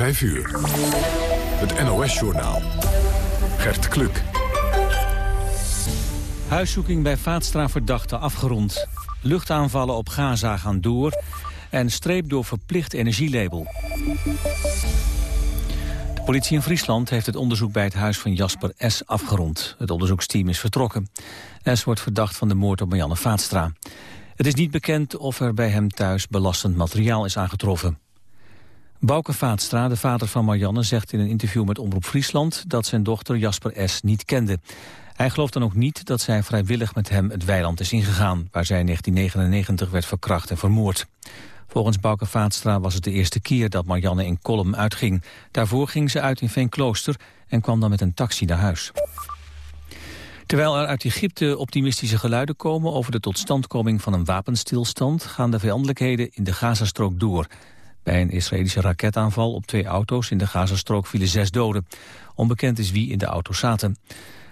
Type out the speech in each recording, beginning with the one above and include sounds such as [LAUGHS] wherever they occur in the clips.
5 uur. Het NOS-journaal. Gert Kluk. Huiszoeking bij Vaatstra-verdachte afgerond. Luchtaanvallen op Gaza gaan door. En streep door verplicht energielabel. De politie in Friesland heeft het onderzoek bij het huis van Jasper S. afgerond. Het onderzoeksteam is vertrokken. S. wordt verdacht van de moord op Marianne Vaatstra. Het is niet bekend of er bij hem thuis belastend materiaal is aangetroffen. Bouke Vaatstra, de vader van Marianne, zegt in een interview met Omroep Friesland dat zijn dochter Jasper S. niet kende. Hij gelooft dan ook niet dat zij vrijwillig met hem het weiland is ingegaan, waar zij in 1999 werd verkracht en vermoord. Volgens Bouke Vaatstra was het de eerste keer dat Marianne in Kolm uitging. Daarvoor ging ze uit in Veenklooster en kwam dan met een taxi naar huis. Terwijl er uit Egypte optimistische geluiden komen over de totstandkoming van een wapenstilstand, gaan de vijandelijkheden in de Gazastrook door. Bij een Israëlische raketaanval op twee auto's in de Gazastrook vielen zes doden. Onbekend is wie in de auto zaten.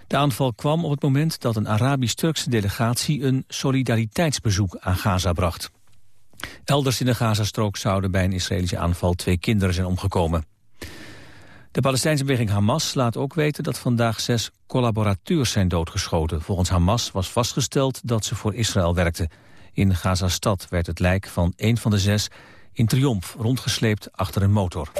De aanval kwam op het moment dat een Arabisch-Turkse delegatie een solidariteitsbezoek aan Gaza bracht. Elders in de Gazastrook zouden bij een Israëlische aanval twee kinderen zijn omgekomen. De Palestijnse beweging Hamas laat ook weten dat vandaag zes collaborateurs zijn doodgeschoten. Volgens Hamas was vastgesteld dat ze voor Israël werkten. In Gaza-stad werd het lijk van een van de zes in triomf rondgesleept achter een motor.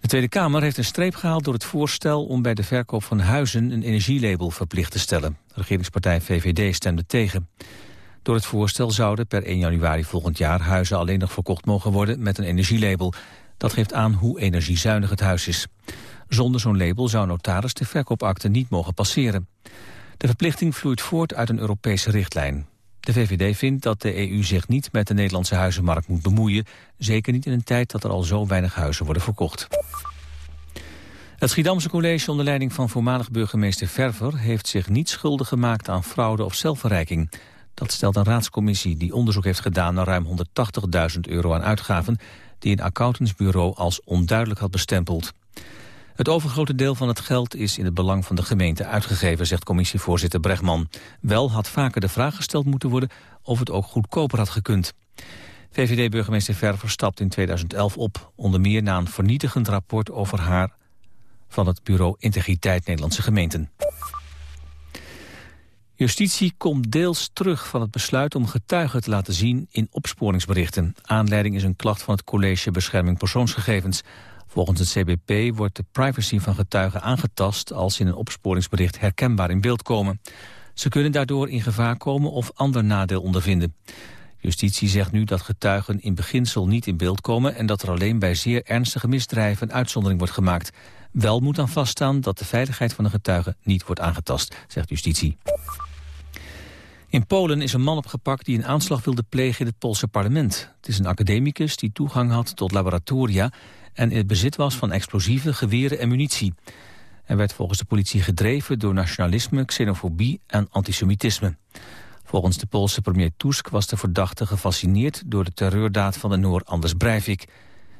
De Tweede Kamer heeft een streep gehaald door het voorstel om bij de verkoop van huizen een energielabel verplicht te stellen. Regeringspartij VVD stemde tegen. Door het voorstel zouden per 1 januari volgend jaar huizen alleen nog verkocht mogen worden met een energielabel. Dat geeft aan hoe energiezuinig het huis is. Zonder zo'n label zou notaris de verkoopakte niet mogen passeren. De verplichting vloeit voort uit een Europese richtlijn. De VVD vindt dat de EU zich niet met de Nederlandse huizenmarkt moet bemoeien. Zeker niet in een tijd dat er al zo weinig huizen worden verkocht. Het Schiedamse college onder leiding van voormalig burgemeester Verver... heeft zich niet schuldig gemaakt aan fraude of zelfverrijking. Dat stelt een raadscommissie die onderzoek heeft gedaan... naar ruim 180.000 euro aan uitgaven... die een accountantsbureau als onduidelijk had bestempeld. Het overgrote deel van het geld is in het belang van de gemeente uitgegeven, zegt commissievoorzitter Bregman. Wel had vaker de vraag gesteld moeten worden of het ook goedkoper had gekund. VVD-burgemeester Verver stapt in 2011 op, onder meer na een vernietigend rapport over haar van het bureau Integriteit Nederlandse Gemeenten. Justitie komt deels terug van het besluit om getuigen te laten zien in opsporingsberichten. Aanleiding is een klacht van het College Bescherming Persoonsgegevens. Volgens het CBP wordt de privacy van getuigen aangetast als ze in een opsporingsbericht herkenbaar in beeld komen. Ze kunnen daardoor in gevaar komen of ander nadeel ondervinden. Justitie zegt nu dat getuigen in beginsel niet in beeld komen... en dat er alleen bij zeer ernstige misdrijven een uitzondering wordt gemaakt. Wel moet dan vaststaan dat de veiligheid van de getuigen niet wordt aangetast, zegt justitie. In Polen is een man opgepakt die een aanslag wilde plegen in het Poolse parlement. Het is een academicus die toegang had tot laboratoria en in het bezit was van explosieven, geweren en munitie. Hij werd volgens de politie gedreven door nationalisme, xenofobie en antisemitisme. Volgens de Poolse premier Tusk was de verdachte gefascineerd door de terreurdaad van de Noor Anders Breivik.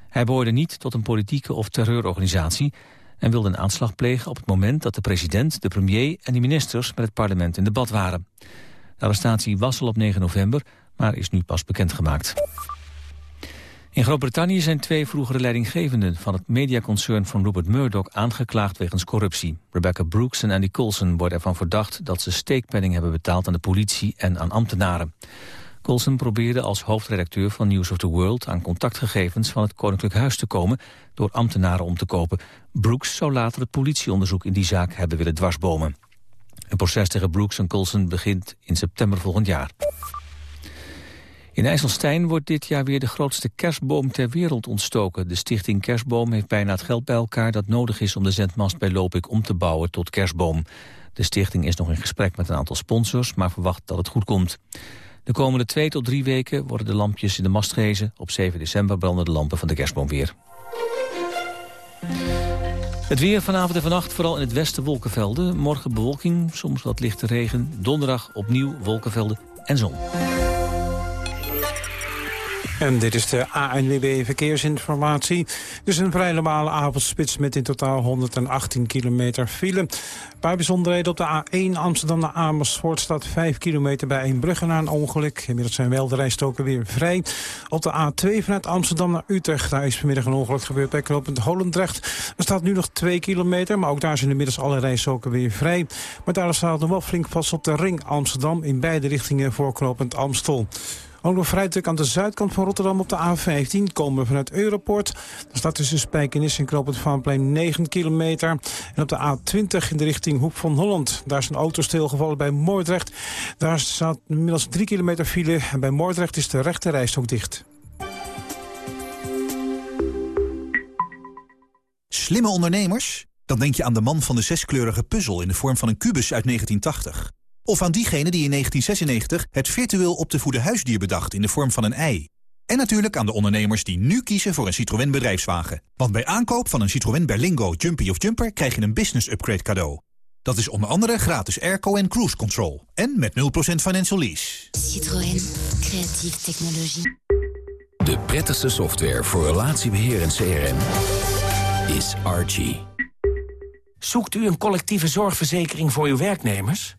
Hij behoorde niet tot een politieke of terreurorganisatie en wilde een aanslag plegen op het moment dat de president, de premier en de ministers met het parlement in debat waren. De arrestatie was al op 9 november, maar is nu pas bekendgemaakt. In Groot-Brittannië zijn twee vroegere leidinggevenden van het mediaconcern van Rupert Murdoch aangeklaagd wegens corruptie. Rebecca Brooks en Andy Coulson worden ervan verdacht dat ze steekpenning hebben betaald aan de politie en aan ambtenaren. Coulson probeerde als hoofdredacteur van News of the World aan contactgegevens van het Koninklijk Huis te komen door ambtenaren om te kopen. Brooks zou later het politieonderzoek in die zaak hebben willen dwarsbomen. Een proces tegen Brooks en Coulson begint in september volgend jaar. In IJsselstein wordt dit jaar weer de grootste kerstboom ter wereld ontstoken. De stichting Kerstboom heeft bijna het geld bij elkaar dat nodig is om de zendmast bij Lopik om te bouwen tot kerstboom. De stichting is nog in gesprek met een aantal sponsors, maar verwacht dat het goed komt. De komende twee tot drie weken worden de lampjes in de mast gehezen. Op 7 december branden de lampen van de kerstboom weer. Het weer vanavond en vannacht, vooral in het westen wolkenvelden. Morgen bewolking, soms wat lichte regen. Donderdag opnieuw wolkenvelden en zon. En dit is de ANWB Verkeersinformatie. Is een vrij normale avondspits met in totaal 118 kilometer file. Paar bijzonderheden op de A1 Amsterdam naar Amersfoort staat 5 kilometer bij Eembrugge na een ongeluk. Inmiddels zijn wel de rijstoken weer vrij. Op de A2 vanuit Amsterdam naar Utrecht, daar is vanmiddag een ongeluk gebeurd bij knooppunt Holendrecht. Er staat nu nog 2 kilometer, maar ook daar zijn inmiddels alle rijstoken weer vrij. Maar daar staat nog wel flink vast op de ring Amsterdam in beide richtingen voor knooppunt Amstel. Ook nog vrij druk aan de zuidkant van Rotterdam op de A15. Komen we vanuit Europort. Daar staat tussen Spijkenis en Knoop het Vaanplein 9 kilometer. En op de A20 in de richting Hoek van Holland. Daar is een auto stilgevallen bij Moordrecht. Daar staat inmiddels 3 kilometer file. En bij Moordrecht is de rechte rijstok dicht. Slimme ondernemers? Dan denk je aan de man van de zeskleurige puzzel in de vorm van een kubus uit 1980. Of aan diegene die in 1996 het virtueel op te voeden huisdier bedacht in de vorm van een ei. En natuurlijk aan de ondernemers die nu kiezen voor een Citroën bedrijfswagen. Want bij aankoop van een Citroën Berlingo, Jumpy of Jumper krijg je een business upgrade cadeau. Dat is onder andere gratis airco en cruise control. En met 0% financial lease. Citroën. Creatieve technologie. De prettigste software voor relatiebeheer en CRM is Archie. Zoekt u een collectieve zorgverzekering voor uw werknemers?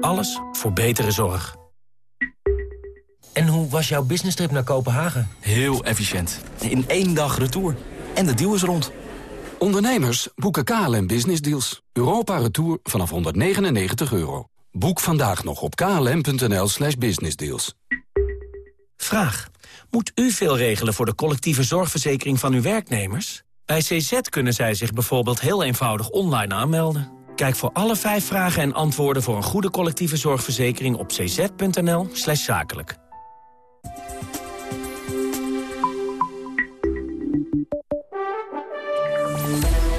Alles voor betere zorg. En hoe was jouw business trip naar Kopenhagen? Heel efficiënt. In één dag retour. En de deal is rond. Ondernemers boeken KLM Business Deals. Europa Retour vanaf 199 euro. Boek vandaag nog op klm.nl slash businessdeals. Vraag. Moet u veel regelen voor de collectieve zorgverzekering van uw werknemers? Bij CZ kunnen zij zich bijvoorbeeld heel eenvoudig online aanmelden. Kijk voor alle vijf vragen en antwoorden voor een goede collectieve zorgverzekering op cz.nl slash zakelijk.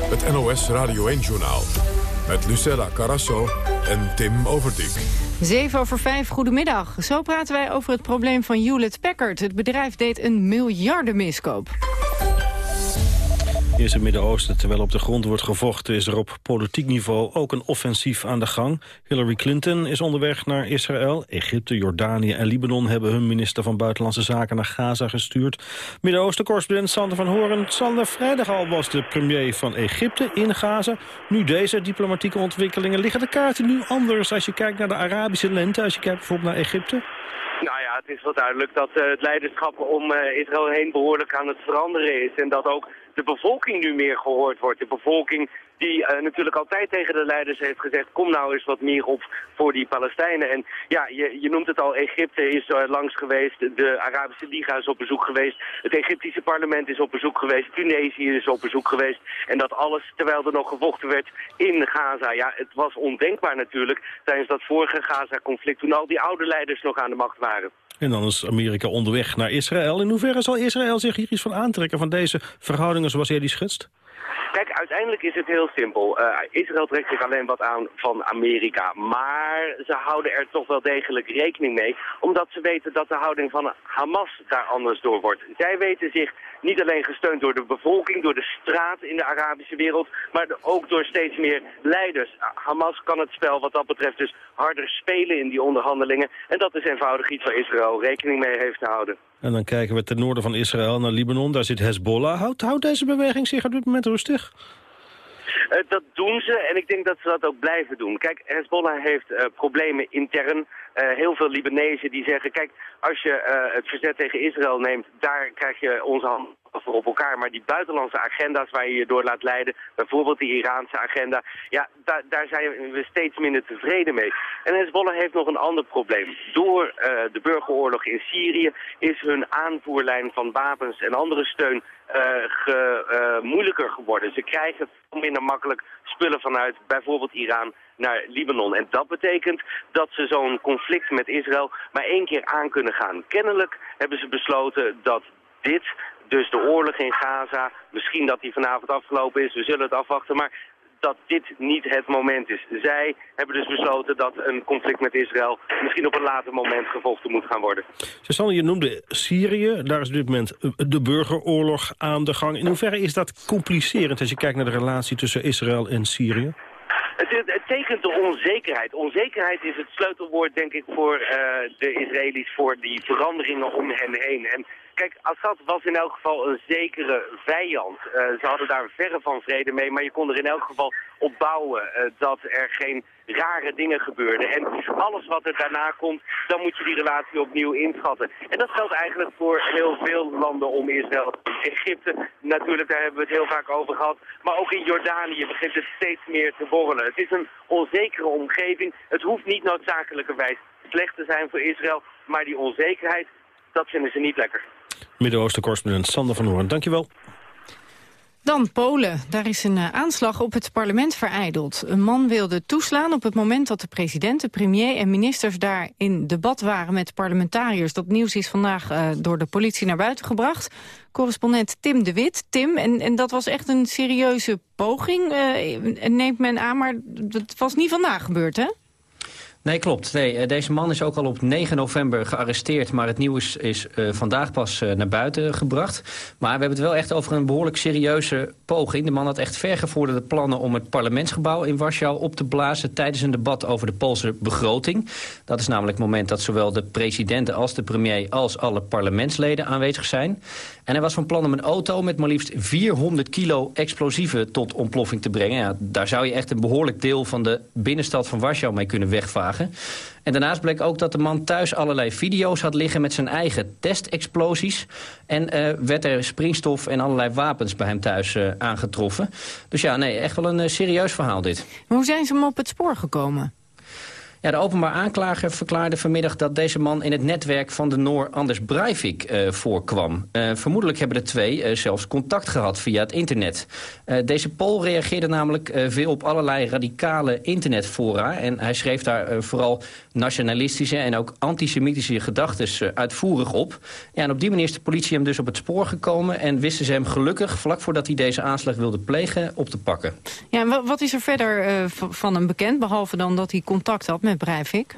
Het NOS Radio 1-journaal met Lucella Carasso en Tim Overdijk. 7 over 5, goedemiddag. Zo praten wij over het probleem van Hewlett Packard. Het bedrijf deed een miljardenmiskoop. Eerst het Midden-Oosten, terwijl op de grond wordt gevochten... is er op politiek niveau ook een offensief aan de gang. Hillary Clinton is onderweg naar Israël. Egypte, Jordanië en Libanon hebben hun minister van Buitenlandse Zaken naar Gaza gestuurd. Midden-Oosten-correspondent Sander van Horen. Sander, vrijdag al was de premier van Egypte in Gaza. Nu deze diplomatieke ontwikkelingen. Liggen de kaarten nu anders als je kijkt naar de Arabische lente... als je kijkt bijvoorbeeld naar Egypte? Nou ja, het is wel duidelijk dat uh, het leiderschap om uh, Israël heen behoorlijk aan het veranderen is. En dat ook de bevolking nu meer gehoord wordt. De bevolking die uh, natuurlijk altijd tegen de leiders heeft gezegd... kom nou eens wat meer op voor die Palestijnen. En ja, je, je noemt het al, Egypte is uh, langs geweest, de Arabische Liga is op bezoek geweest... het Egyptische parlement is op bezoek geweest, Tunesië is op bezoek geweest... en dat alles terwijl er nog gevochten werd in Gaza. Ja, het was ondenkbaar natuurlijk tijdens dat vorige Gaza-conflict... toen al die oude leiders nog aan de macht waren. En dan is Amerika onderweg naar Israël. In hoeverre zal Israël zich hier iets van aantrekken van deze verhoudingen zoals jij die schetst? Kijk, uiteindelijk is het heel simpel. Uh, Israël trekt zich alleen wat aan van Amerika. Maar ze houden er toch wel degelijk rekening mee. Omdat ze weten dat de houding van Hamas daar anders door wordt. Zij weten zich niet alleen gesteund door de bevolking, door de straat in de Arabische wereld, maar ook door steeds meer leiders. Hamas kan het spel wat dat betreft dus harder spelen in die onderhandelingen. En dat is eenvoudig iets waar Israël rekening mee heeft te houden. En dan kijken we ten noorden van Israël naar Libanon. Daar zit Hezbollah. Houdt, houdt deze beweging zich op dit moment rustig? Uh, dat doen ze en ik denk dat ze dat ook blijven doen. Kijk, Hezbollah heeft uh, problemen intern. Uh, heel veel Libanezen die zeggen, kijk, als je het verzet tegen Israël neemt, daar krijg je onze hand voor op elkaar. Maar die buitenlandse agenda's waar je je door laat leiden, bijvoorbeeld die Iraanse agenda, ja, da daar zijn we steeds minder tevreden mee. En Hezbollah heeft nog een ander probleem. Door de burgeroorlog in Syrië is hun aanvoerlijn van wapens en andere steun ge, uh, moeilijker geworden. Ze krijgen veel minder makkelijk spullen vanuit bijvoorbeeld Iran naar Libanon. En dat betekent dat ze zo'n conflict met Israël maar één keer aan kunnen gaan. Kennelijk hebben ze besloten dat dit, dus de oorlog in Gaza, misschien dat die vanavond afgelopen is, we zullen het afwachten, maar dat dit niet het moment is. Zij hebben dus besloten dat een conflict met Israël misschien op een later moment gevochten moet gaan worden. Susanne, je noemde Syrië. Daar is op dit moment de burgeroorlog aan de gang. In hoeverre is dat complicerend als je kijkt naar de relatie tussen Israël en Syrië? Het, het, tekent de onzekerheid. Onzekerheid is het sleutelwoord, denk ik, voor uh, de Israëli's... voor die veranderingen om hen heen. En Kijk, Assad was in elk geval een zekere vijand. Uh, ze hadden daar verre van vrede mee, maar je kon er in elk geval op bouwen uh, dat er geen rare dingen gebeurden. En alles wat er daarna komt, dan moet je die relatie opnieuw inschatten. En dat geldt eigenlijk voor heel veel landen om Israël. Egypte, natuurlijk, daar hebben we het heel vaak over gehad. Maar ook in Jordanië begint het steeds meer te borrelen. Het is een onzekere omgeving. Het hoeft niet noodzakelijkerwijs slecht te zijn voor Israël, maar die onzekerheid, dat vinden ze niet lekker. Midden-Oosten-correspondent Sander van Hoorn, dankjewel. Dan Polen. Daar is een uh, aanslag op het parlement vereideld. Een man wilde toeslaan op het moment dat de president, de premier en ministers daar in debat waren met parlementariërs. Dat nieuws is vandaag uh, door de politie naar buiten gebracht. Correspondent Tim de Wit. Tim, en, en dat was echt een serieuze poging, uh, neemt men aan, maar dat was niet vandaag gebeurd, hè? Nee, klopt. Nee, eh, deze man is ook al op 9 november gearresteerd... maar het nieuws is uh, vandaag pas uh, naar buiten gebracht. Maar we hebben het wel echt over een behoorlijk serieuze poging. De man had echt vergevorderde plannen om het parlementsgebouw in Warschau op te blazen... tijdens een debat over de Poolse begroting. Dat is namelijk het moment dat zowel de president als de premier... als alle parlementsleden aanwezig zijn. En hij was van plan om een auto met maar liefst 400 kilo explosieven tot ontploffing te brengen. Ja, daar zou je echt een behoorlijk deel van de binnenstad van Warschau mee kunnen wegvagen. En daarnaast bleek ook dat de man thuis allerlei video's had liggen met zijn eigen testexplosies. En uh, werd er springstof en allerlei wapens bij hem thuis uh, aangetroffen. Dus ja, nee, echt wel een uh, serieus verhaal dit. hoe zijn ze hem op het spoor gekomen? Ja, de openbaar aanklager verklaarde vanmiddag dat deze man in het netwerk van de Noor Anders Breivik uh, voorkwam. Uh, vermoedelijk hebben de twee uh, zelfs contact gehad via het internet. deze Pool reageerde namelijk veel op allerlei radicale internetfora. En hij schreef daar vooral nationalistische en ook antisemitische gedachten uitvoerig op. Ja, en op die manier is de politie hem dus op het spoor gekomen... en wisten ze hem gelukkig, vlak voordat hij deze aanslag wilde plegen, op te pakken. Ja, en wat is er verder van hem bekend, behalve dan dat hij contact had met Breivik?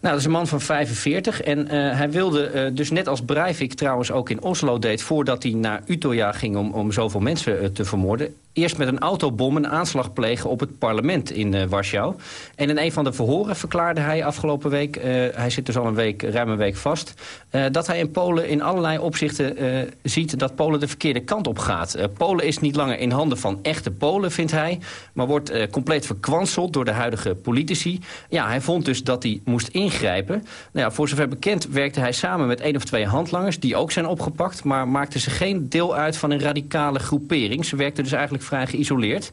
Nou, dat is een man van 45 en uh, hij wilde uh, dus net als Breivik trouwens ook in Oslo deed... voordat hij naar Utøya ging om, om zoveel mensen uh, te vermoorden eerst met een autobom een aanslag plegen op het parlement in uh, Warschau. En in een van de verhoren verklaarde hij afgelopen week... Uh, hij zit dus al een week, ruim een week vast... Uh, dat hij in Polen in allerlei opzichten ziet dat Polen de verkeerde kant op gaat. Polen is niet langer in handen van echte Polen, vindt hij... maar wordt compleet verkwanseld door de huidige politici. Ja, hij vond dus dat hij moest ingrijpen. Nou ja, voor zover bekend werkte hij samen met één of twee handlangers... die ook zijn opgepakt, maar maakte ze geen deel uit van een radicale groepering. Ze werkten dus eigenlijk vrij geïsoleerd.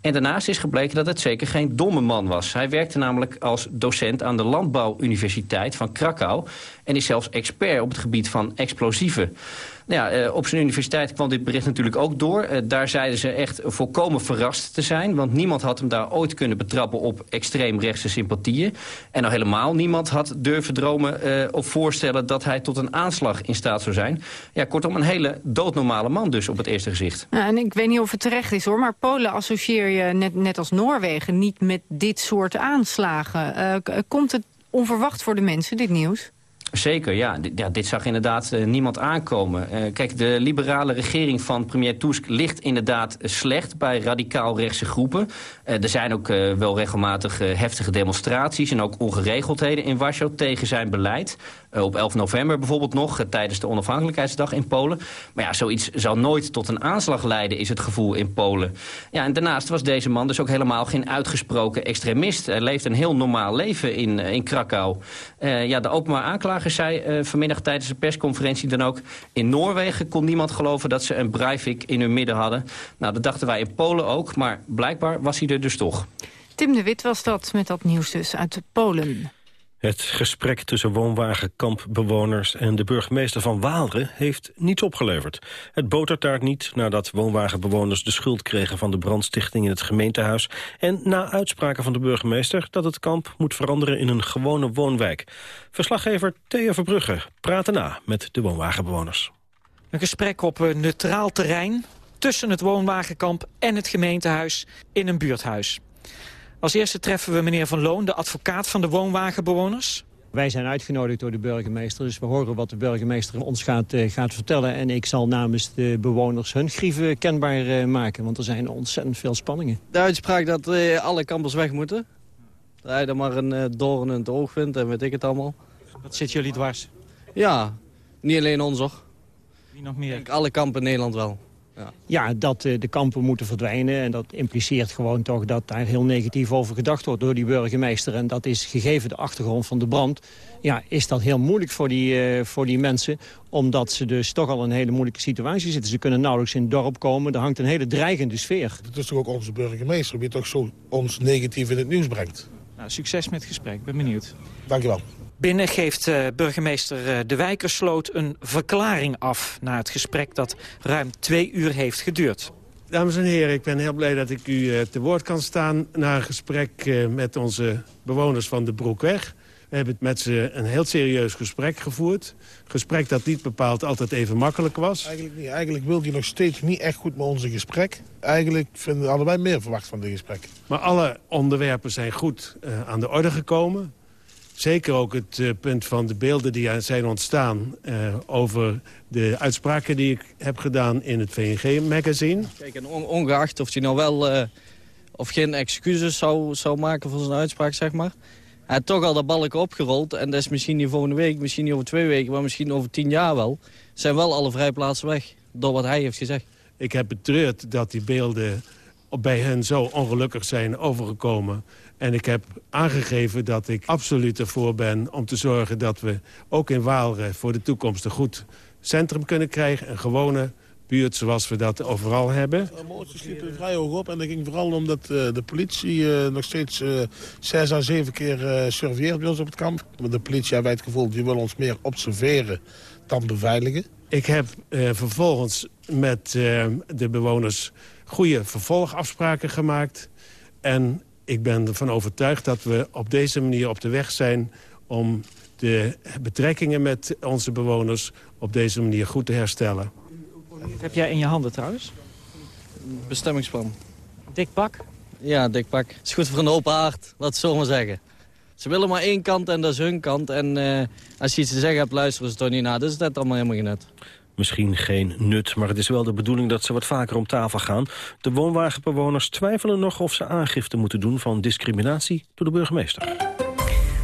En daarnaast is gebleken dat het zeker geen domme man was. Hij werkte namelijk als docent aan de Landbouwuniversiteit van Krakau... en is zelfs expert op het gebied van explosieven. Nou ja, uh, op zijn universiteit kwam dit bericht natuurlijk ook door. Uh, daar zeiden ze echt volkomen verrast te zijn. Want niemand had hem daar ooit kunnen betrappen op extreemrechtse sympathieën. En nog helemaal niemand had durven dromen uh, of voorstellen... dat hij tot een aanslag in staat zou zijn. Ja, kortom, een hele doodnormale man dus op het eerste gezicht. Ja, en ik weet niet of het terecht is hoor, maar Polen associeer je net, net als Noorwegen... niet met dit soort aanslagen. komt het onverwacht voor de mensen, dit nieuws? Zeker, ja. Dit zag inderdaad uh, niemand aankomen. Uh, kijk, de liberale regering van premier Tusk ligt inderdaad slecht bij radicaal-rechtse groepen. Uh, er zijn ook wel regelmatig heftige demonstraties en ook ongeregeldheden in Warschau tegen zijn beleid. Op 11 november bijvoorbeeld nog, tijdens de onafhankelijkheidsdag in Polen. Maar ja, zoiets zal nooit tot een aanslag leiden, is het gevoel in Polen. Ja, en daarnaast was deze man dus ook helemaal geen uitgesproken extremist. Hij leeft een heel normaal leven in, in Krakau. ja, de openbaar aanklager zei vanmiddag tijdens de persconferentie dan ook... in Noorwegen kon niemand geloven dat ze een Breivik in hun midden hadden. Nou, dat dachten wij in Polen ook, maar blijkbaar was hij er dus toch. Tim de Wit was dat met dat nieuws dus uit Polen. Het gesprek tussen woonwagenkampbewoners en de burgemeester van Waalre heeft niets opgeleverd. Het botert daar niet nadat woonwagenbewoners de schuld kregen van de brandstichting in het gemeentehuis en na uitspraken van de burgemeester dat het kamp moet veranderen in een gewone woonwijk. Verslaggever Thea Verbrugge praatte na met de woonwagenbewoners. Een gesprek op een neutraal terrein tussen het woonwagenkamp en het gemeentehuis in een buurthuis. Als eerste treffen we meneer Van Loon, de advocaat van de woonwagenbewoners. Wij zijn uitgenodigd door de burgemeester, dus we horen wat de burgemeester ons gaat, uh, gaat vertellen. En ik zal namens de bewoners hun grieven kenbaar uh, maken, want er zijn ontzettend veel spanningen. De uitspraak dat uh, alle kampers weg moeten. Dat hij er maar een doorn in het oog vindt en weet ik het allemaal. Wat zit jullie dwars? Ja, niet alleen ons hoor. Wie nog meer? Alle kampen in Nederland wel. Ja, ja dat uh, de kampen moeten verdwijnen. En dat impliceert gewoon toch dat daar heel negatief over gedacht wordt door die burgemeester. En dat is gegeven de achtergrond van de brand. Ja, is dat heel moeilijk voor die, uh, voor die mensen. Omdat ze dus toch al in een hele moeilijke situatie zitten. Ze kunnen nauwelijks in het dorp komen. Er hangt een hele dreigende sfeer. Het is toch ook onze burgemeester die toch zo ons negatief in het nieuws brengt. Nou, succes met het gesprek. Ben benieuwd. Dankjewel. Binnen geeft uh, burgemeester uh, De Wijkersloot een verklaring af... na het gesprek dat ruim twee uur heeft geduurd. Dames en heren, ik ben heel blij dat ik u uh, te woord kan staan... na een gesprek met onze bewoners van de Broekweg. We hebben met ze een heel serieus gesprek gevoerd. Gesprek dat niet bepaald altijd even makkelijk was. Eigenlijk niet. Eigenlijk wil hij nog steeds niet echt goed met onze gesprek. Eigenlijk vinden we allebei meer verwacht van dit gesprek. Maar alle onderwerpen zijn goed aan de orde gekomen. Zeker ook het uh, punt van de beelden die zijn ontstaan... Uh, over de uitspraken die ik heb gedaan in het VNG-magazine. Kijk, en on ongeacht of hij nou wel uh, of geen excuses zou, zou maken voor zijn uitspraak, zeg maar... Hij heeft toch al dat balken opgerold. En dat is misschien niet volgende week, misschien niet over twee weken... maar misschien over tien jaar wel. Zijn wel alle vrijplaatsen weg, door wat hij heeft gezegd. Ik heb betreurd dat die beelden bij hen zo ongelukkig zijn overgekomen... En ik heb aangegeven dat ik absoluut ervoor ben om te zorgen dat we ook in Waalre voor de toekomst een goed centrum kunnen krijgen. Een gewone buurt zoals we dat overal hebben. De emoties sliepen vrij hoog op en dat ging vooral omdat uh, de politie uh, nog steeds uh, zes à zeven keer surveilleert bij ons op het kamp. De politie hebben het gevoel, die wil ons meer observeren dan beveiligen. Ik heb vervolgens met de bewoners goede vervolgafspraken gemaakt. En ik ben ervan overtuigd dat we op deze manier op de weg zijn... om de betrekkingen met onze bewoners op deze manier goed te herstellen. Wat heb jij in je handen trouwens? Bestemmingsplan. Dik pak? Ja, dik pak. Het is goed voor een open hart, laat het zo maar zeggen. Ze willen maar één kant en dat is hun kant. En uh, als je iets te zeggen hebt, luisteren ze toch niet naar. Dus dat is net allemaal helemaal geen nut misschien geen nut, maar het is wel de bedoeling dat ze wat vaker om tafel gaan. De woonwagenbewoners twijfelen nog of ze aangifte moeten doen van discriminatie door de burgemeester.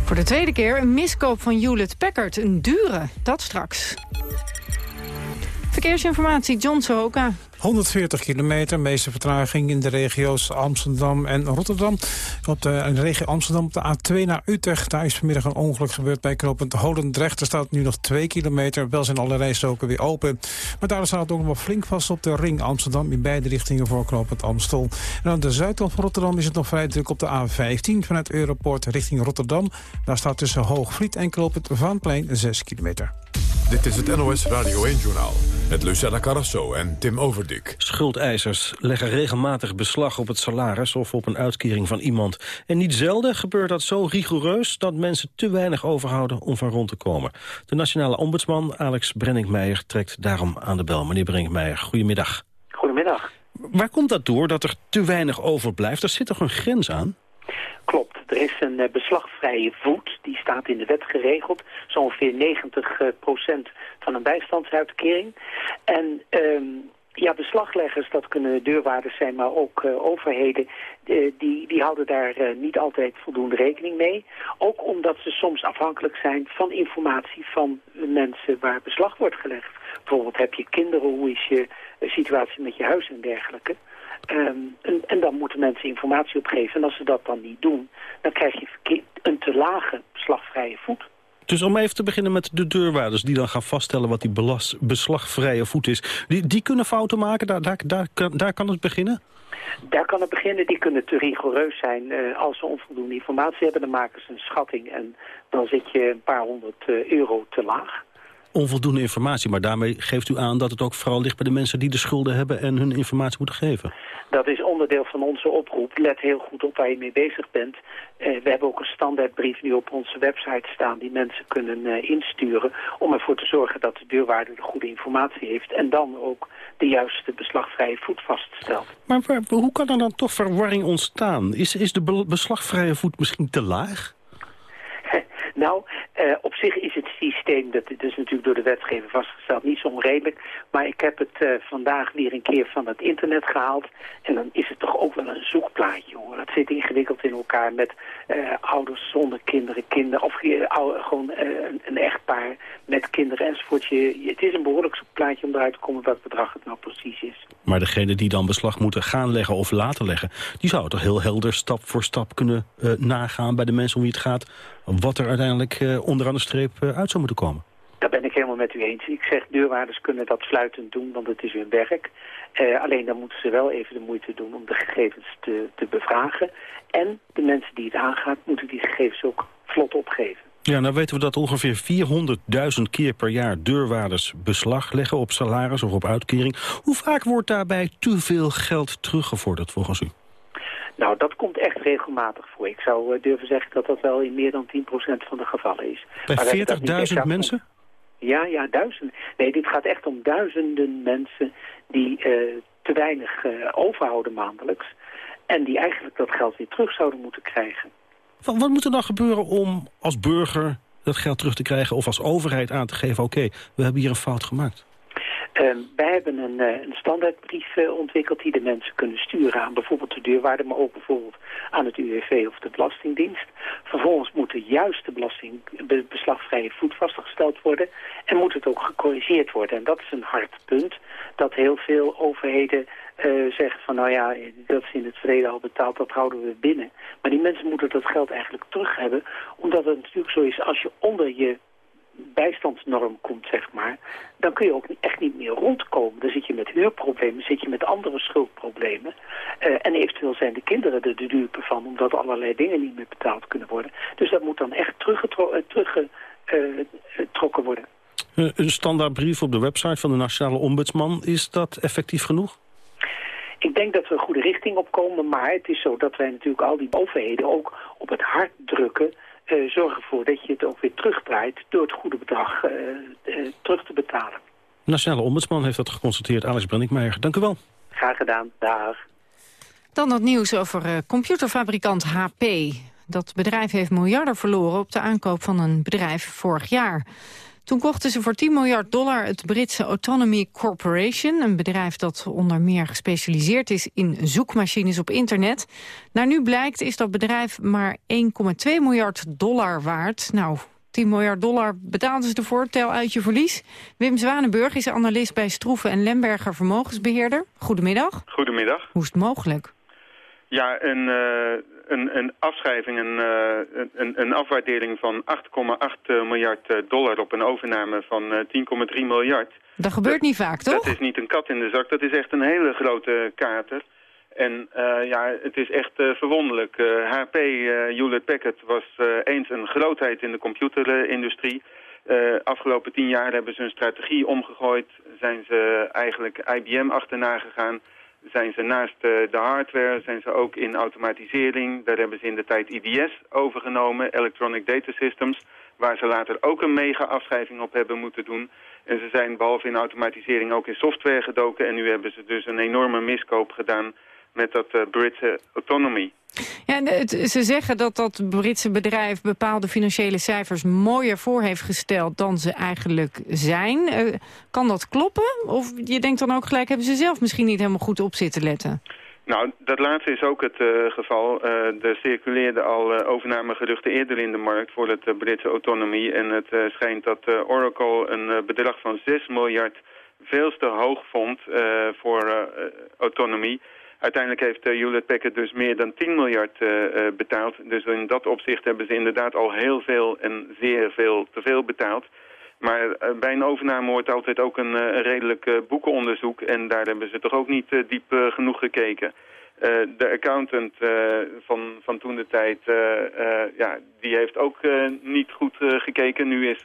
Voor de tweede keer een miskoop van Hewlett Packard, een dure. Dat straks. Verkeersinformatie, John Sohoka. 140 kilometer, meeste vertraging in de regio's Amsterdam en Rotterdam. Op de, in de regio Amsterdam op de A2 naar Utrecht. Daar is vanmiddag een ongeluk gebeurd bij knooppunt Holendrecht. Er staat nu nog 2 kilometer. Wel zijn alle rijstroken weer open. Maar daar staat het ook nog wel flink vast op de ring Amsterdam... in beide richtingen voor knooppunt Amstel. En aan de zuidkant van Rotterdam is het nog vrij druk op de A15... vanuit Europort richting Rotterdam. Daar staat tussen Hoogvliet en knooppunt Vaanplein 6 kilometer. Dit is het NOS Radio 1-journaal met Lucella Carrasso en Tim Overdik. Schuldeisers leggen regelmatig beslag op het salaris of op een uitkering van iemand. En niet zelden gebeurt dat zo rigoureus dat mensen te weinig overhouden om van rond te komen. De nationale ombudsman Alex Brenninkmeijer trekt daarom aan de bel. Meneer Brenninkmeijer, goedemiddag. Goedemiddag. Waar komt dat door dat er te weinig overblijft? Er zit toch een grens aan? Klopt. Er is een uh, beslagvrije voet. Die staat in de wet geregeld. Zo ongeveer 90 uh, procent van een bijstandsuitkering. En um, ja, beslagleggers, dat kunnen deurwaarders zijn, maar ook uh, overheden, die, die houden daar niet altijd voldoende rekening mee. Ook omdat ze soms afhankelijk zijn van informatie van mensen waar beslag wordt gelegd. Bijvoorbeeld heb je kinderen, hoe is je situatie met je huis en dergelijke. Um, en, en, dan moeten mensen informatie opgeven. En als ze dat dan niet doen, dan krijg je een te lage beslagvrije voet. Dus om even te beginnen met de deurwaarders die dan gaan vaststellen wat die belas, beslagvrije voet is. Die, die kunnen fouten maken, daar, daar, daar, daar kan het beginnen? Daar kan het beginnen. Die kunnen te rigoureus zijn. Uh, als ze onvoldoende informatie hebben, dan maken ze een schatting. En dan zit je een paar honderd uh, euro te laag. Onvoldoende informatie. Maar daarmee geeft u aan dat het ook vooral ligt bij de mensen die de schulden hebben... en hun informatie moeten geven. Dat is onderdeel van onze oproep. Let heel goed op waar je mee bezig bent. Eh, we hebben ook een standaardbrief nu op onze website staan... die mensen kunnen uh, insturen om ervoor te zorgen dat de deurwaarder de goede informatie heeft... en dan ook de juiste beslagvrije voet vaststelt. Maar waar, hoe kan er dan toch verwarring ontstaan? Is, is de beslagvrije voet misschien te laag? Nou, uh, op zich is het systeem, dat is natuurlijk door de wetgever vastgesteld, niet zo onredelijk. Maar ik heb het uh, vandaag weer een keer van het internet gehaald. En dan is het toch ook wel een zoekplaatje, hoor. Dat zit ingewikkeld in elkaar met uh, ouders zonder kinderen, kinderen, of gewoon een, een, echtpaar met kinderen enzovoort. Het is een behoorlijk zoekplaatje om eruit te komen wat bedrag het nou precies is. Maar degene die dan beslag moeten gaan leggen of laten leggen... die zouden toch heel helder stap voor stap kunnen nagaan bij de mensen om wie het gaat wat er uiteindelijk uh, onderaan de streep uh, uit zou moeten komen. Daar ben ik helemaal met u eens. Ik zeg, deurwaarders kunnen dat sluitend doen, want het is hun werk. Uh, alleen dan moeten ze wel even de moeite doen om de gegevens te, te bevragen. En de mensen die het aangaat, moeten die gegevens ook vlot opgeven. Ja, nou weten we dat ongeveer 400.000 keer per jaar deurwaarders beslag leggen op salaris of op uitkering. Hoe vaak wordt daarbij te veel geld teruggevorderd volgens u? Nou, dat komt echt regelmatig voor. Ik zou uh, durven zeggen dat dat wel in meer dan 10% van de gevallen is. Bij 40.000 mensen? Ja, ja, duizenden. Nee, dit gaat echt om duizenden mensen die uh, te weinig uh, overhouden maandelijks. En die eigenlijk dat geld weer terug zouden moeten krijgen. Wat, wat moet er dan gebeuren om als burger dat geld terug te krijgen... of als overheid aan te geven, oké, we hebben hier een fout gemaakt? Uh, wij hebben een, een standaardbrief uh, ontwikkeld die de mensen kunnen sturen aan bijvoorbeeld de deurwaarde, maar ook bijvoorbeeld aan het UWV of de Belastingdienst. Vervolgens moet de juiste belasting, beslagvrije voet vastgesteld worden en moet het ook gecorrigeerd worden. En dat is een hard punt dat heel veel overheden zeggen van nou ja, dat is in het verleden al betaald, dat houden we binnen. Maar die mensen moeten dat geld eigenlijk terug hebben, omdat het natuurlijk zo is als je onder je bijstandsnorm komt, zeg maar, dan kun je ook echt niet meer rondkomen. Dan zit je met huurproblemen, zit je met andere schuldproblemen. Uh, en eventueel zijn de kinderen er de dupe van, omdat allerlei dingen niet meer betaald kunnen worden. Dus dat moet dan echt teruggetrokken terugge, uh, worden. Een standaardbrief op de website van de Nationale Ombudsman, is dat effectief genoeg? Ik denk dat we een goede richting opkomen, maar het is zo dat wij natuurlijk al die overheden ook op het hart drukken uh, zorg ervoor dat je het ook weer terugdraait door het goede bedrag uh, uh, terug te betalen. Nationale Ombudsman heeft dat geconstateerd. Alex Brenningmeijer, dank u wel. Graag gedaan. Dag. Dan dat nieuws over computerfabrikant HP. Dat bedrijf heeft miljarden verloren op de aankoop van een bedrijf vorig jaar. Toen kochten ze voor 10 miljard dollar het Britse Autonomy Corporation... een bedrijf dat onder meer gespecialiseerd is in zoekmachines op internet. Naar nu blijkt is dat bedrijf maar 1,2 miljard dollar waard. Nou, 10 miljard dollar betaalden ze ervoor, tel uit je verlies. Wim Zwanenburg is analist bij Stroeven en Lemberger Vermogensbeheerder. Goedemiddag. Goedemiddag. Hoe is het mogelijk? Ja, een, uh, een, een afschrijving, een, uh, een, een afwaardering van 8,8 miljard dollar op een overname van uh, 10,3 miljard. Dat gebeurt dat, niet vaak, toch? Dat is niet een kat in de zak, dat is echt een hele grote kater. En ja, het is echt verwonderlijk. HP, Hewlett Packard, was eens een grootheid in de computerindustrie. afgelopen tien jaar hebben ze hun strategie omgegooid. Zijn ze eigenlijk IBM achterna gegaan zijn ze naast uh, de hardware, zijn ze ook in automatisering. Daar hebben ze in de tijd IDS overgenomen, Electronic Data Systems, waar ze later ook een mega afschrijving op hebben moeten doen. En ze zijn behalve in automatisering ook in software gedoken en nu hebben ze dus een enorme miskoop gedaan met dat uh, Britse autonomy. Ja, het, ze zeggen dat dat Britse bedrijf bepaalde financiële cijfers mooier voor heeft gesteld dan ze eigenlijk zijn. Uh, kan dat kloppen? Of je denkt dan ook gelijk, hebben ze zelf misschien niet helemaal goed op zitten letten? Nou, dat laatste is ook het uh, geval. Uh, er circuleerden al overnamegeruchten eerder in de markt voor het Britse autonomie. En het schijnt dat Oracle een bedrag van 6 miljard veel te hoog vond voor autonomie. Uiteindelijk heeft uh, Hewlett Packard dus meer dan 10 miljard uh, uh, betaald. Dus in dat opzicht hebben ze inderdaad al heel veel en zeer veel te veel betaald. Maar bij een overname hoort altijd ook een, een redelijk boekenonderzoek. En daar hebben ze toch ook niet diep genoeg gekeken. de accountant van, van toen de tijd, ja, die heeft ook niet goed gekeken. Nu is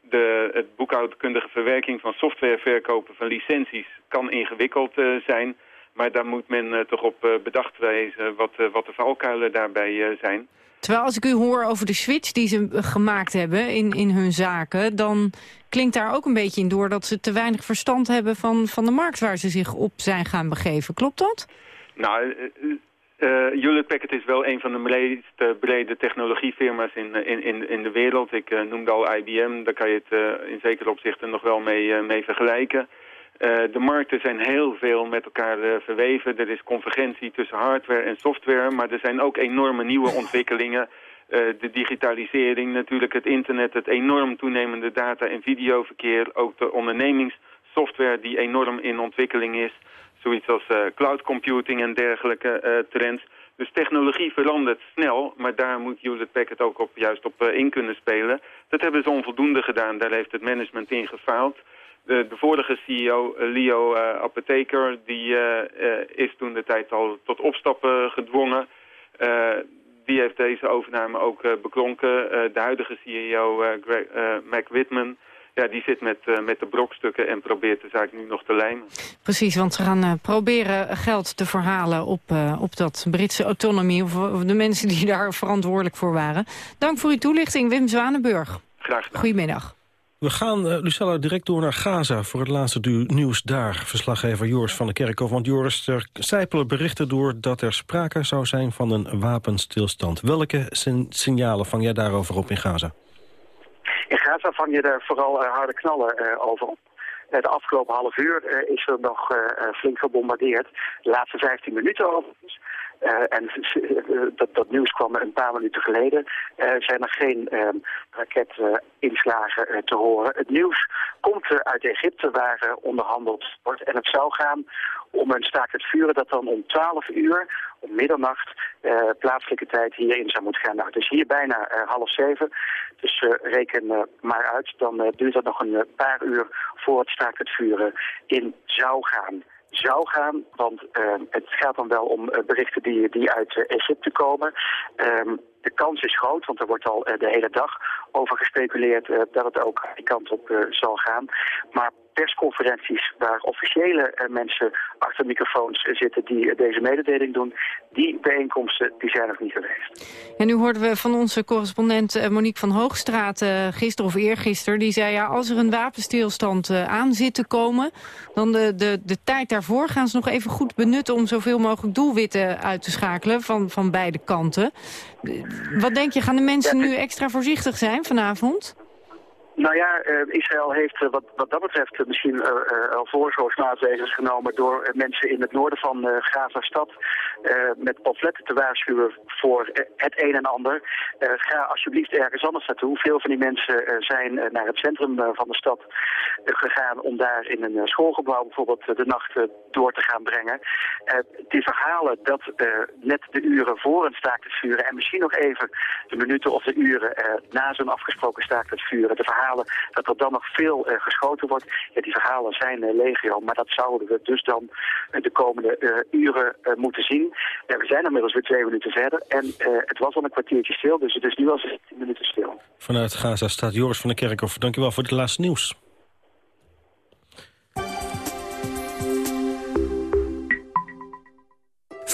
de het boekhoudkundige verwerking van softwareverkopen van licenties kan ingewikkeld zijn. Maar daar moet men toch op bedacht wezen wat, wat de valkuilen daarbij zijn. Terwijl als ik u hoor over de switch die ze gemaakt hebben in, in hun zaken... dan klinkt daar ook een beetje in door dat ze te weinig verstand hebben van, van de markt waar ze zich op zijn gaan begeven. Klopt dat? Nou, uh, Hewlett Packard is wel een van de meest brede technologiefirma's in, in, in, in de wereld. Ik uh, noemde al IBM, daar kan je het uh, in zekere opzichten nog wel mee, mee vergelijken. De markten zijn heel veel met elkaar verweven. Er is convergentie tussen hardware en software, maar er zijn ook enorme nieuwe [LAUGHS] ontwikkelingen. de digitalisering, natuurlijk het internet, het enorm toenemende data- en videoverkeer. Ook de ondernemingssoftware die enorm in ontwikkeling is zoiets als cloud computing en dergelijke trends. Dus technologie verandert snel, maar daar moet Hewlett Packard ook op, juist op in kunnen spelen. Dat hebben ze onvoldoende gedaan, daar heeft het management in gefaald. De, de vorige CEO, Leo Apotheker, die is toen de tijd al tot opstappen gedwongen. die heeft deze overname ook beklonken. de huidige CEO, Greg, Mac Whitman, ja, die zit met, uh, met de brokstukken en probeert de zaak nu nog te lijmen. Precies, want ze gaan uh, proberen geld te verhalen op, uh, op dat Britse autonomie... Of, of, de mensen die daar verantwoordelijk voor waren. Dank voor uw toelichting, Wim Zwanenburg. Graag gedaan. Goedemiddag. We gaan, Lucella, direct door naar Gaza voor het laatste nieuws daar. Verslaggever Joris van der Kerkhof. Want Joris, er zijpelen berichten door dat er sprake zou zijn van een wapenstilstand. Welke signalen vang jij daarover op in Gaza? In Gaza vang je er vooral uh, harde knallen uh, over op. De afgelopen half uur is er nog flink gebombardeerd. De laatste 15 minuten overigens. Uh, en [LAUGHS] dat, nieuws kwam een paar minuten geleden. Uh, zijn er geen uh, raketinslagen te horen. Het nieuws komt uit Egypte waar onderhandeld wordt. En het zou gaan om een staakt het vuren dat dan om 12 uur, om middernacht, plaatselijke tijd hierin zou moeten gaan. Nou, het is hier bijna half zeven. Dus reken maar uit. Dan duurt dat nog een paar uur voor het staakt het vuren in zou gaan zou gaan. Want uh, het gaat dan wel om uh, berichten die, die uit uh, Egypte komen. Um, de kans is groot, want er wordt al de hele dag over gespeculeerd dat het ook die kant op zal gaan. Maar persconferenties waar officiële mensen achter microfoons zitten die deze mededeling doen, die bijeenkomsten die zijn nog niet geweest. En nu hoorden we van onze correspondent Monique van Hoogstraat gisteren of eergisteren, die zei ja, als er een wapenstilstand aan zit te komen, dan de, de, de tijd daarvoor gaan ze nog even goed benutten om zoveel mogelijk doelwitten uit te schakelen van, van beide kanten. Wat denk je, gaan de mensen nu extra voorzichtig zijn vanavond? Nou ja, uh, Israël heeft uh, wat, wat dat betreft uh, misschien al voorzorgsmaatregelen genomen door mensen in het noorden van Gaza-stad met pamfletten te waarschuwen voor het een en ander. ga alsjeblieft ergens anders naartoe. Veel van die mensen zijn naar het centrum van de stad gegaan om daar in een schoolgebouw bijvoorbeeld de nacht door te gaan brengen. die verhalen dat net de uren voor een staakt het vuren en misschien nog even de minuten of de uren na zo'n afgesproken staakt het vuren, de verhalen dat er dan nog veel geschoten wordt. Ja, die verhalen zijn legio, maar dat zouden we dus dan de komende uren moeten zien. we zijn inmiddels weer twee minuten verder en het was al een kwartiertje stil, dus het is nu al 16 minuten stil. Vanuit Gaza staat Joris van der Kerkhoff. Dankjewel voor het laatste nieuws.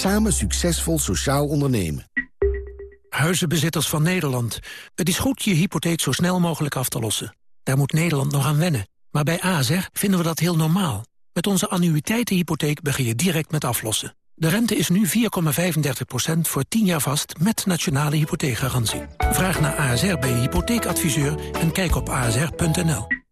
Samen succesvol sociaal ondernemen. Huizenbezitters van Nederland. Het is goed je hypotheek zo snel mogelijk af te lossen. Daar moet Nederland nog aan wennen. Maar bij ASR vinden we dat heel normaal. Met onze annuïteitenhypotheek begin je direct met aflossen. De rente is nu 4,35% voor 10 jaar vast met nationale hypotheekgarantie. Vraag naar ASR bij je hypotheekadviseur en kijk op asr.nl.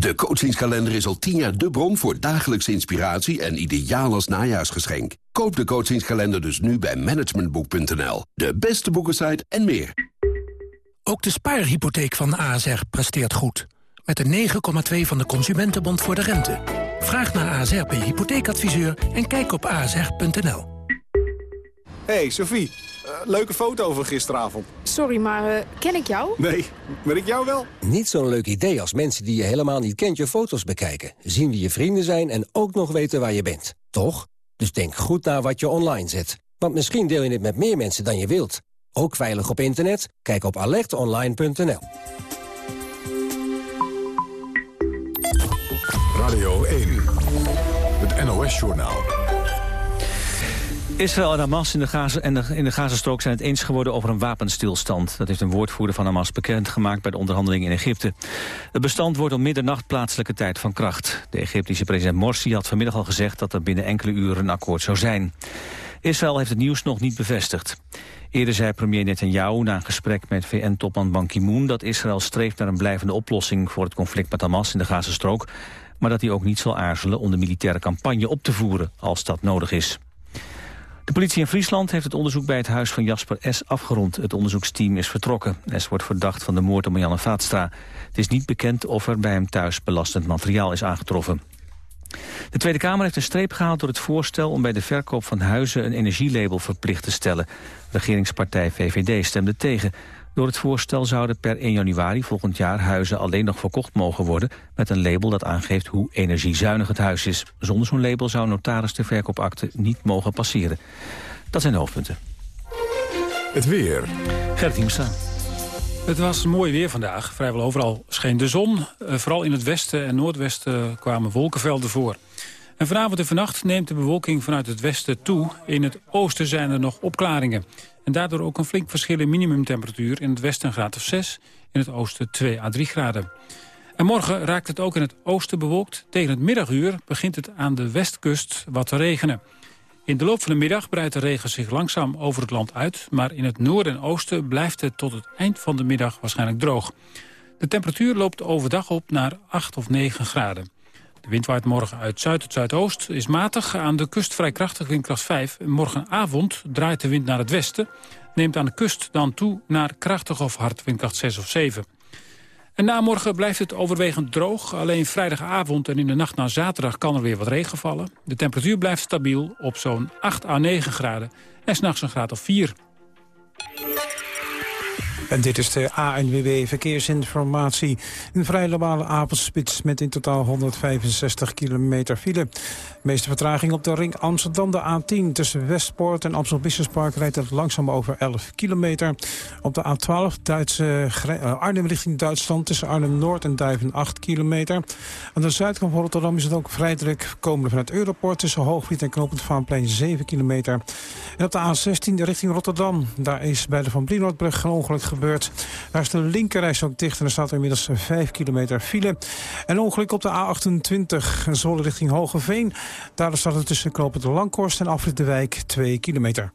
De coachingskalender is al 10 jaar de bron voor dagelijkse inspiratie en ideaal als najaarsgeschenk. Koop de coachingskalender dus nu bij managementboek.nl. De beste boekensite en meer. Ook de spaarhypotheek van ASR presteert goed. Met een 9,2 van de Consumentenbond voor de rente. Vraag naar ASR bij hypotheekadviseur en kijk op asr.nl. Hey Sophie, uh, leuke foto van gisteravond. Sorry, maar uh, ken ik jou? Nee, maar ik jou wel. Niet zo'n leuk idee als mensen die je helemaal niet kent je foto's bekijken. Zien wie je vrienden zijn en ook nog weten waar je bent. Toch? Dus denk goed na wat je online zet. Want misschien deel je het met meer mensen dan je wilt. Ook veilig op internet? Kijk op alertonline.nl. Radio 1, het NOS-journaal. Israël en Hamas in de, Gaza, Gazastrook zijn het eens geworden over een wapenstilstand. Dat heeft een woordvoerder van Hamas bekendgemaakt bij de onderhandelingen in Egypte. Het bestand wordt om middernacht plaatselijke tijd van kracht. De Egyptische president Morsi had vanmiddag al gezegd dat er binnen enkele uren een akkoord zou zijn. Israël heeft het nieuws nog niet bevestigd. Eerder zei premier Netanyahu na een gesprek met VN-topman Ban Ki-moon... dat Israël streeft naar een blijvende oplossing voor het conflict met Hamas in de Gazastrook... maar dat hij ook niet zal aarzelen om de militaire campagne op te voeren als dat nodig is. De politie in Friesland heeft het onderzoek bij het huis van Jasper S. afgerond. Het onderzoeksteam is vertrokken. S. wordt verdacht van de moord op Marianne Vaatstra. Het is niet bekend of er bij hem thuis belastend materiaal is aangetroffen. De Tweede Kamer heeft een streep gehaald door het voorstel om bij de verkoop van huizen een energielabel verplicht te stellen. Regeringspartij VVD stemde tegen. Door het voorstel zouden per 1 januari volgend jaar huizen alleen nog verkocht mogen worden met een label dat aangeeft hoe energiezuinig het huis is. Zonder zo'n label zou notaris de verkoopakte niet mogen passeren. Dat zijn de hoofdpunten. Het weer. Gerrit Hiemstra. Het was mooi weer vandaag. Vrijwel overal scheen de zon. Eh, vooral in het westen en noordwesten kwamen wolkenvelden voor. En vanavond en vannacht neemt de bewolking vanuit het westen toe. In het oosten zijn er nog opklaringen. En daardoor ook een flink verschil in minimumtemperatuur. In het westen een graad of 6, in het oosten 2 à 3 graden. En morgen raakt het ook in het oosten bewolkt. Tegen het middaguur begint het aan de westkust wat te regenen. In de loop van de middag breidt de regen zich langzaam over het land uit... maar in het noorden en oosten blijft het tot het eind van de middag waarschijnlijk droog. De temperatuur loopt overdag op naar 8 of 9 graden. De wind waait morgen uit zuid tot zuidoost, is matig, aan de kust vrij krachtig, windkracht 5. Morgenavond draait de wind naar het westen, neemt aan de kust dan toe naar krachtig of hard, windkracht 6 of 7. En na morgen blijft het overwegend droog. Alleen vrijdagavond en in de nacht naar zaterdag kan er weer wat regen vallen. De temperatuur blijft stabiel op zo'n 8 à 9 graden en s'nachts een graad of 4. En dit is de ANWB Verkeersinformatie. Een vrij normale avondspits met in totaal 165 kilometer file. De meeste vertraging op de ring Amsterdam, de A10. Tussen Westpoort en Amstel Business Park rijdt het langzaam over 11 kilometer. Op de A12 Duitse, uh, Arnhem richting Duitsland tussen Arnhem-Noord en Duiven 8 kilometer. Aan de zuidkant van Rotterdam is het ook vrij druk komende vanuit Europort... tussen Hoogvliet en Knopend Vaanplein 7 kilometer. En op de A16 richting Rotterdam. Daar is bij de Van Brienoordbrug een ongeluk gebeurd Daar is de linkerreis ook dicht en er staat er inmiddels 5 kilometer file. En ongeluk op de A28, Zwolle richting Hogeveen. Daar staat er tussen Knopen de Langkorst en Afrit de Wijk 2 kilometer.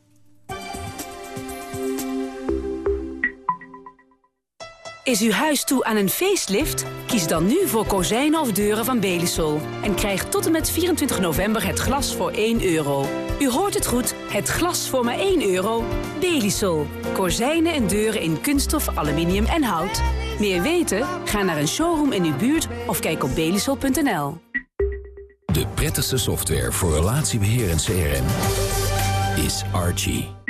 Is uw huis toe aan een facelift? Kies dan nu voor kozijnen of deuren van Belisol. En krijg tot en met 24 november het glas voor 1 euro. U hoort het goed, het glas voor maar 1 euro. Belisol. Kozijnen en deuren in kunststof, aluminium en hout. Meer weten? Ga naar een showroom in uw buurt of kijk op belisol.nl. De prettigste software voor relatiebeheer en CRM is Archie.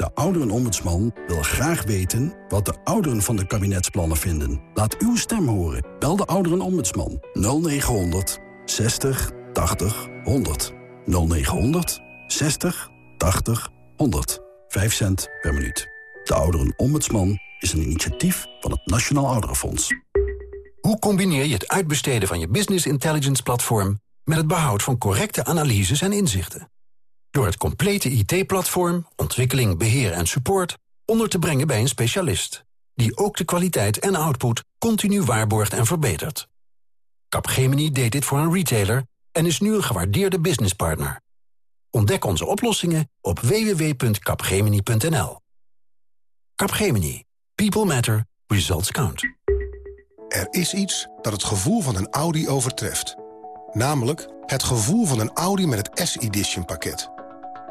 De ouderenombudsman wil graag weten wat de ouderen van de kabinetsplannen vinden. Laat uw stem horen. Bel de ouderenombudsman 0900 60 80 100. 0900 60 80 100. 5 cent per minuut. De ouderenombudsman is een initiatief van het Nationaal Ouderenfonds. Hoe combineer je het uitbesteden van je business intelligence platform... met het behoud van correcte analyses en inzichten? Door het complete IT-platform, ontwikkeling, beheer en support... onder te brengen bij een specialist... die ook de kwaliteit en output continu waarborgt en verbetert. Capgemini deed dit voor een retailer... en is nu een gewaardeerde businesspartner. Ontdek onze oplossingen op www.capgemini.nl. Capgemini. People matter. Results count. Er is iets dat het gevoel van een Audi overtreft. Namelijk het gevoel van een Audi met het S-Edition pakket.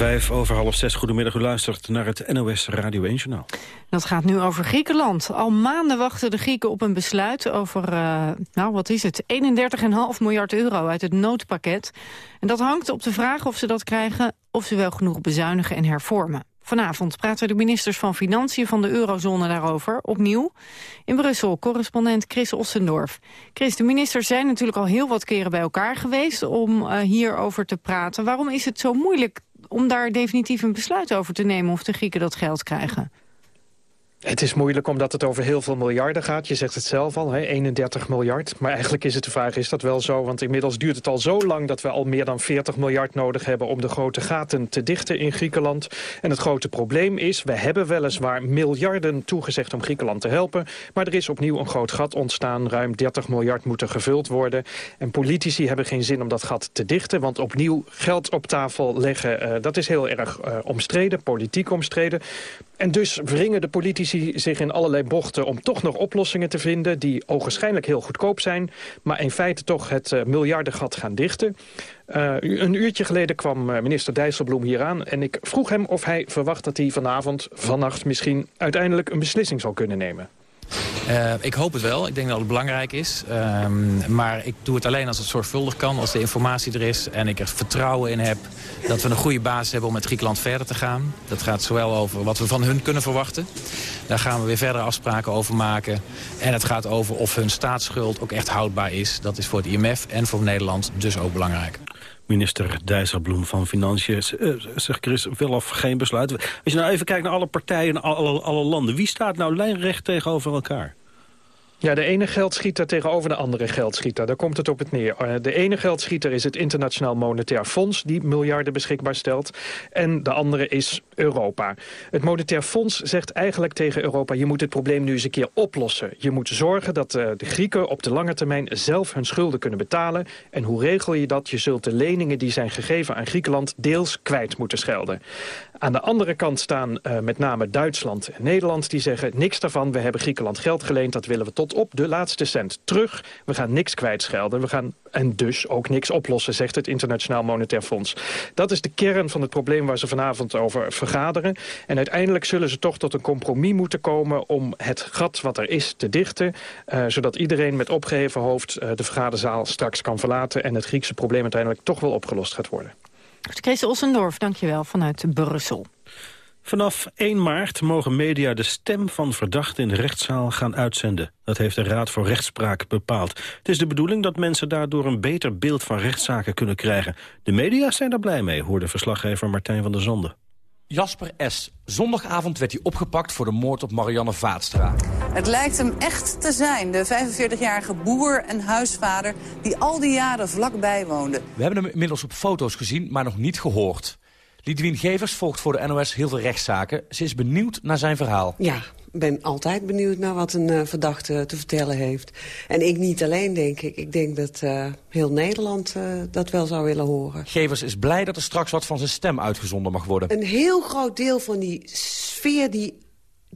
Vijf over half zes. Goedemiddag, u luistert naar het NOS Radio 1 Journaal. Dat gaat nu over Griekenland. Al maanden wachten de Grieken op een besluit over, uh, nou wat is het, 31,5 miljard euro uit het noodpakket. En dat hangt op de vraag of ze dat krijgen, of ze wel genoeg bezuinigen en hervormen. Vanavond praten de ministers van Financiën van de eurozone daarover, opnieuw. In Brussel, correspondent Chris Ossendorf. Chris, de ministers zijn natuurlijk al heel wat keren bij elkaar geweest om uh, hierover te praten. Waarom is het zo moeilijk om daar definitief een besluit over te nemen of de Grieken dat geld krijgen? Het is moeilijk omdat het over heel veel miljarden gaat. Je zegt het zelf al, hè, 31 miljard. Maar eigenlijk is het de vraag, is dat wel zo? Want inmiddels duurt het al zo lang dat we al meer dan 40 miljard nodig hebben... om de grote gaten te dichten in Griekenland. En het grote probleem is, we hebben weliswaar miljarden toegezegd om Griekenland te helpen. Maar er is opnieuw een groot gat ontstaan. Ruim 30 miljard moeten gevuld worden. En politici hebben geen zin om dat gat te dichten. Want opnieuw geld op tafel leggen, uh, dat is heel erg uh, omstreden, politiek omstreden. En dus wringen de politici zich in allerlei bochten om toch nog oplossingen te vinden... die ogenschijnlijk heel goedkoop zijn, maar in feite toch het uh, miljardengat gaan dichten. Uh, een uurtje geleden kwam minister Dijsselbloem hier aan... en ik vroeg hem of hij verwacht dat hij vanavond, vannacht misschien... uiteindelijk een beslissing zal kunnen nemen. Uh, ik hoop het wel. Ik denk dat het belangrijk is. Um, maar ik doe het alleen als het zorgvuldig kan, als de informatie er is... en ik er vertrouwen in heb dat we een goede basis hebben om met Griekenland verder te gaan. Dat gaat zowel over wat we van hun kunnen verwachten. Daar gaan we weer verdere afspraken over maken. En het gaat over of hun staatsschuld ook echt houdbaar is. Dat is voor het IMF en voor Nederland dus ook belangrijk. Minister Dijsselbloem van Financiën zegt Chris wel of geen besluit. Als je nou even kijkt naar alle partijen en alle, alle landen... wie staat nou lijnrecht tegenover elkaar? Ja, de ene geldschieter tegenover de andere geldschieter. Daar komt het op het neer. De ene geldschieter is het Internationaal Monetair Fonds... die miljarden beschikbaar stelt. En de andere is Europa. Het Monetair Fonds zegt eigenlijk tegen Europa... je moet het probleem nu eens een keer oplossen. Je moet zorgen dat de Grieken op de lange termijn... zelf hun schulden kunnen betalen. En hoe regel je dat? Je zult de leningen die zijn gegeven aan Griekenland... deels kwijt moeten schelden. Aan de andere kant staan uh, met name Duitsland en Nederland... die zeggen niks daarvan, we hebben Griekenland geld geleend... dat willen we tot op de laatste cent terug. We gaan niks kwijtschelden. We gaan en dus ook niks oplossen, zegt het Internationaal Monetair Fonds. Dat is de kern van het probleem waar ze vanavond over vergaderen. En uiteindelijk zullen ze toch tot een compromis moeten komen... om het gat wat er is te dichten... Uh, zodat iedereen met opgeheven hoofd uh, de vergaderzaal straks kan verlaten... en het Griekse probleem uiteindelijk toch wel opgelost gaat worden. Kees Ossendorf, dankjewel, vanuit Brussel. Vanaf 1 maart mogen media de stem van verdachten in de rechtszaal gaan uitzenden. Dat heeft de Raad voor Rechtspraak bepaald. Het is de bedoeling dat mensen daardoor een beter beeld van rechtszaken kunnen krijgen. De media zijn daar blij mee, hoorde verslaggever Martijn van der Zonde. Jasper S. Zondagavond werd hij opgepakt voor de moord op Marianne Vaatstra. Het lijkt hem echt te zijn, de 45-jarige boer en huisvader... die al die jaren vlakbij woonde. We hebben hem inmiddels op foto's gezien, maar nog niet gehoord. Lidwien Gevers volgt voor de NOS heel veel rechtszaken. Ze is benieuwd naar zijn verhaal. Ja, ben altijd benieuwd naar wat een uh, verdachte te vertellen heeft. En ik niet alleen, denk ik. Ik denk dat uh, heel Nederland uh, dat wel zou willen horen. Gevers is blij dat er straks wat van zijn stem uitgezonden mag worden. Een heel groot deel van die sfeer die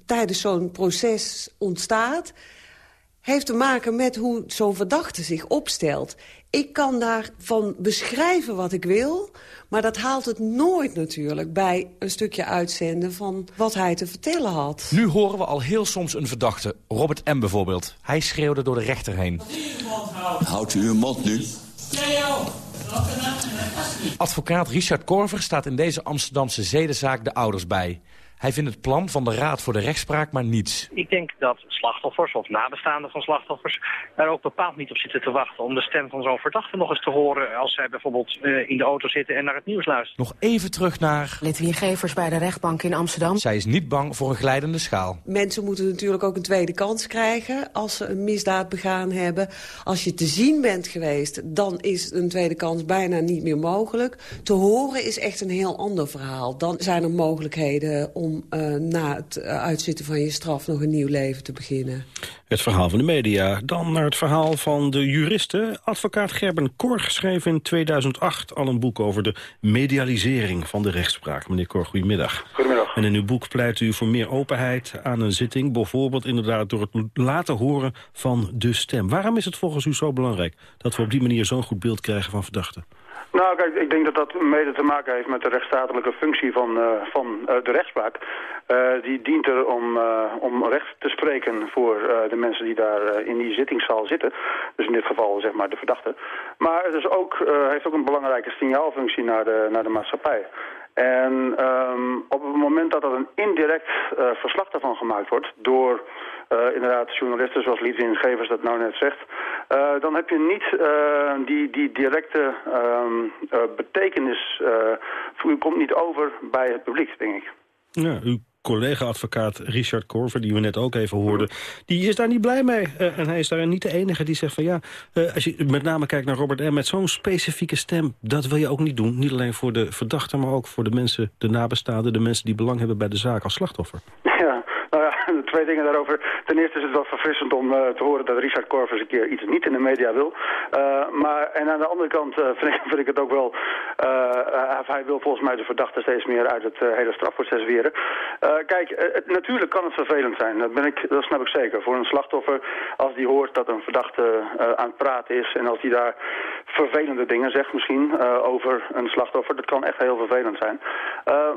tijdens zo'n proces ontstaat heeft te maken met hoe zo'n verdachte zich opstelt. Ik kan daarvan beschrijven wat ik wil... maar dat haalt het nooit natuurlijk bij een stukje uitzenden... van wat hij te vertellen had. Nu horen we al heel soms een verdachte, Robert M. bijvoorbeeld. Hij schreeuwde door de rechter heen. Houdt u uw mond nu? Advocaat Richard Korver staat in deze Amsterdamse zedenzaak de ouders bij. Hij vindt het plan van de Raad voor de Rechtspraak maar niets. Ik denk dat slachtoffers of nabestaanden van slachtoffers er ook bepaald niet op zitten te wachten om de stem van zo'n verdachte nog eens te horen als zij bijvoorbeeld uh, in de auto zitten en naar het nieuws luisteren. Nog even terug naar... Lidwien Gevers bij de rechtbank in Amsterdam. Zij is niet bang voor een glijdende schaal. Mensen moeten natuurlijk ook een tweede kans krijgen als ze een misdaad begaan hebben. Als je te zien bent geweest, dan is een tweede kans bijna niet meer mogelijk. Te horen is echt een heel ander verhaal. Dan zijn er mogelijkheden om uh, na het uitzitten van je straf nog een nieuw leven te beginnen. Het verhaal van de media. Dan naar het verhaal van de juristen. Advocaat Gerben Korg schreef in 2008 al een boek over de medialisering van de rechtspraak. Meneer Korg, goedemiddag. Goedemiddag. En in uw boek pleit u voor meer openheid aan een zitting. Bijvoorbeeld inderdaad door het laten horen van de stem. Waarom is het volgens u zo belangrijk dat we op die manier zo'n goed beeld krijgen van verdachten? Nou, kijk, ik denk dat dat mede te maken heeft met de rechtsstatelijke functie van, uh, van uh, de rechtspraak. Uh, die dient er om, om recht te spreken voor de mensen die daar in die zittingszaal zitten. Dus in dit geval zeg maar de verdachte. Maar het is ook, heeft ook een belangrijke signaalfunctie naar de, naar de maatschappij. En um, op het moment dat er een indirect uh, verslag daarvan gemaakt wordt door uh, inderdaad journalisten zoals Liedwin dat nou net zegt, uh, dan heb je niet die, die directe um, betekenis, u komt niet over bij het publiek, denk ik. Ja, u collega-advocaat Richard Korver, die we net ook even hoorden... die is daar niet blij mee. Uh, en hij is daar niet de enige die zegt van ja... Uh, als je met name kijkt naar Robert M. met zo'n specifieke stem... dat wil je ook niet doen. Niet alleen voor de verdachte, maar ook voor de mensen, de nabestaanden... de mensen die belang hebben bij de zaak als slachtoffer. [LAUGHS] Twee dingen daarover. Ten eerste is het wel verfrissend om uh, te horen dat Richard Korvers een keer iets niet in de media wil. Uh, maar, en aan de andere kant uh, vind, ik, [LAUGHS] vind ik het ook wel... hij wil volgens mij de verdachte steeds meer uit het hele strafproces weren. kijk, het, natuurlijk kan het vervelend zijn. Dat, ben ik, dat snap ik zeker. Voor een slachtoffer, als die hoort dat een verdachte aan het praten is... en als die daar vervelende dingen zegt misschien over een slachtoffer... dat kan echt heel vervelend zijn.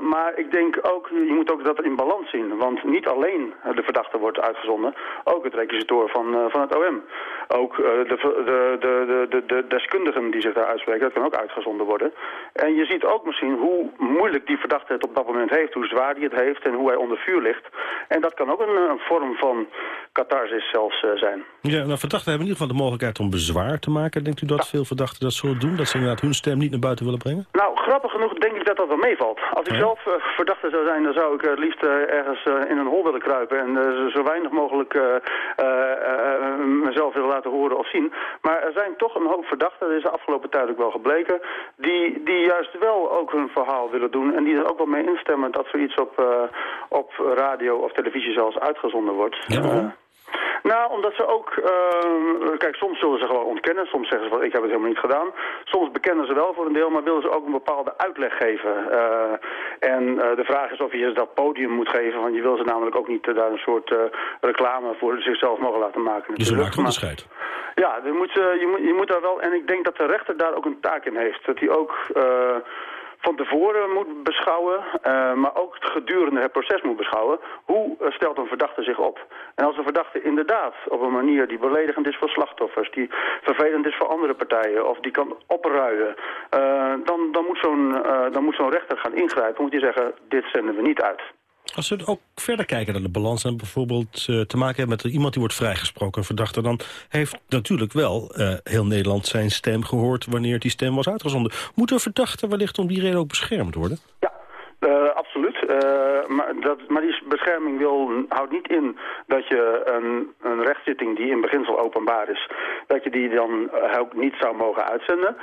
maar ik denk ook, je moet ook dat in balans zien. Want niet alleen de verdachte wordt uitgezonden. Ook het requisitoor van, uh, van het OM. Ook de, de, de, de, de deskundigen die zich daar uitspreken, dat kan ook uitgezonden worden. En je ziet ook misschien hoe moeilijk die verdachte het op dat moment heeft. Hoe zwaar die het heeft en hoe hij onder vuur ligt. En dat kan ook een, een vorm van catharsis zelfs zijn. Ja, nou, verdachten hebben in ieder geval de mogelijkheid om bezwaar te maken. Denkt u dat ja. veel verdachten dat zullen doen? Dat ze inderdaad hun stem niet naar buiten willen brengen? Nou, grappig genoeg denk ik dat dat wel meevalt. Als ik ja. zelf verdachte zou zijn, dan zou ik het liefst ergens in een hol willen kruipen. En zo weinig mogelijk mezelf willen laten horen of zien. Maar er zijn toch een hoop verdachten, dat is de afgelopen tijd ook wel gebleken, die, die juist wel ook hun verhaal willen doen. En die er ook wel mee instemmen dat zoiets op, op radio of televisie zelfs uitgezonden wordt. Ja, nou, omdat ze ook... Uh, kijk, soms zullen ze gewoon ontkennen. Soms zeggen ze van, ik heb het helemaal niet gedaan. Soms bekennen ze wel voor een deel, maar willen ze ook een bepaalde uitleg geven. Uh, en uh, de vraag is of je dat podium moet geven. Want je wil ze namelijk ook niet daar een soort reclame voor zichzelf mogen laten maken. Dus er maakt onderscheid. Ja, je moet, je, moet, je moet daar wel... En ik denk dat de rechter daar ook een taak in heeft. Dat hij ook van tevoren moet beschouwen, uh, maar ook gedurende het proces moet beschouwen. Hoe uh, stelt een verdachte zich op? En als een verdachte inderdaad op een manier die beledigend is voor slachtoffers, die vervelend is voor andere partijen of die kan opruien, uh, dan, dan moet zo'n zo rechter gaan ingrijpen. Moet hij zeggen, dit zenden we niet uit. Als we ook verder kijken naar de balans en bijvoorbeeld uh, te maken hebben met iemand die wordt vrijgesproken, een verdachte, dan heeft natuurlijk wel uh, heel Nederland zijn stem gehoord wanneer die stem was uitgezonden. Moet een verdachte wellicht om die reden ook beschermd worden? Ja. Uh, absoluut. maar, dat, maar die bescherming wil, houdt niet in dat je een, een rechtszitting die in beginsel openbaar is, dat je die dan ook niet zou mogen uitzenden.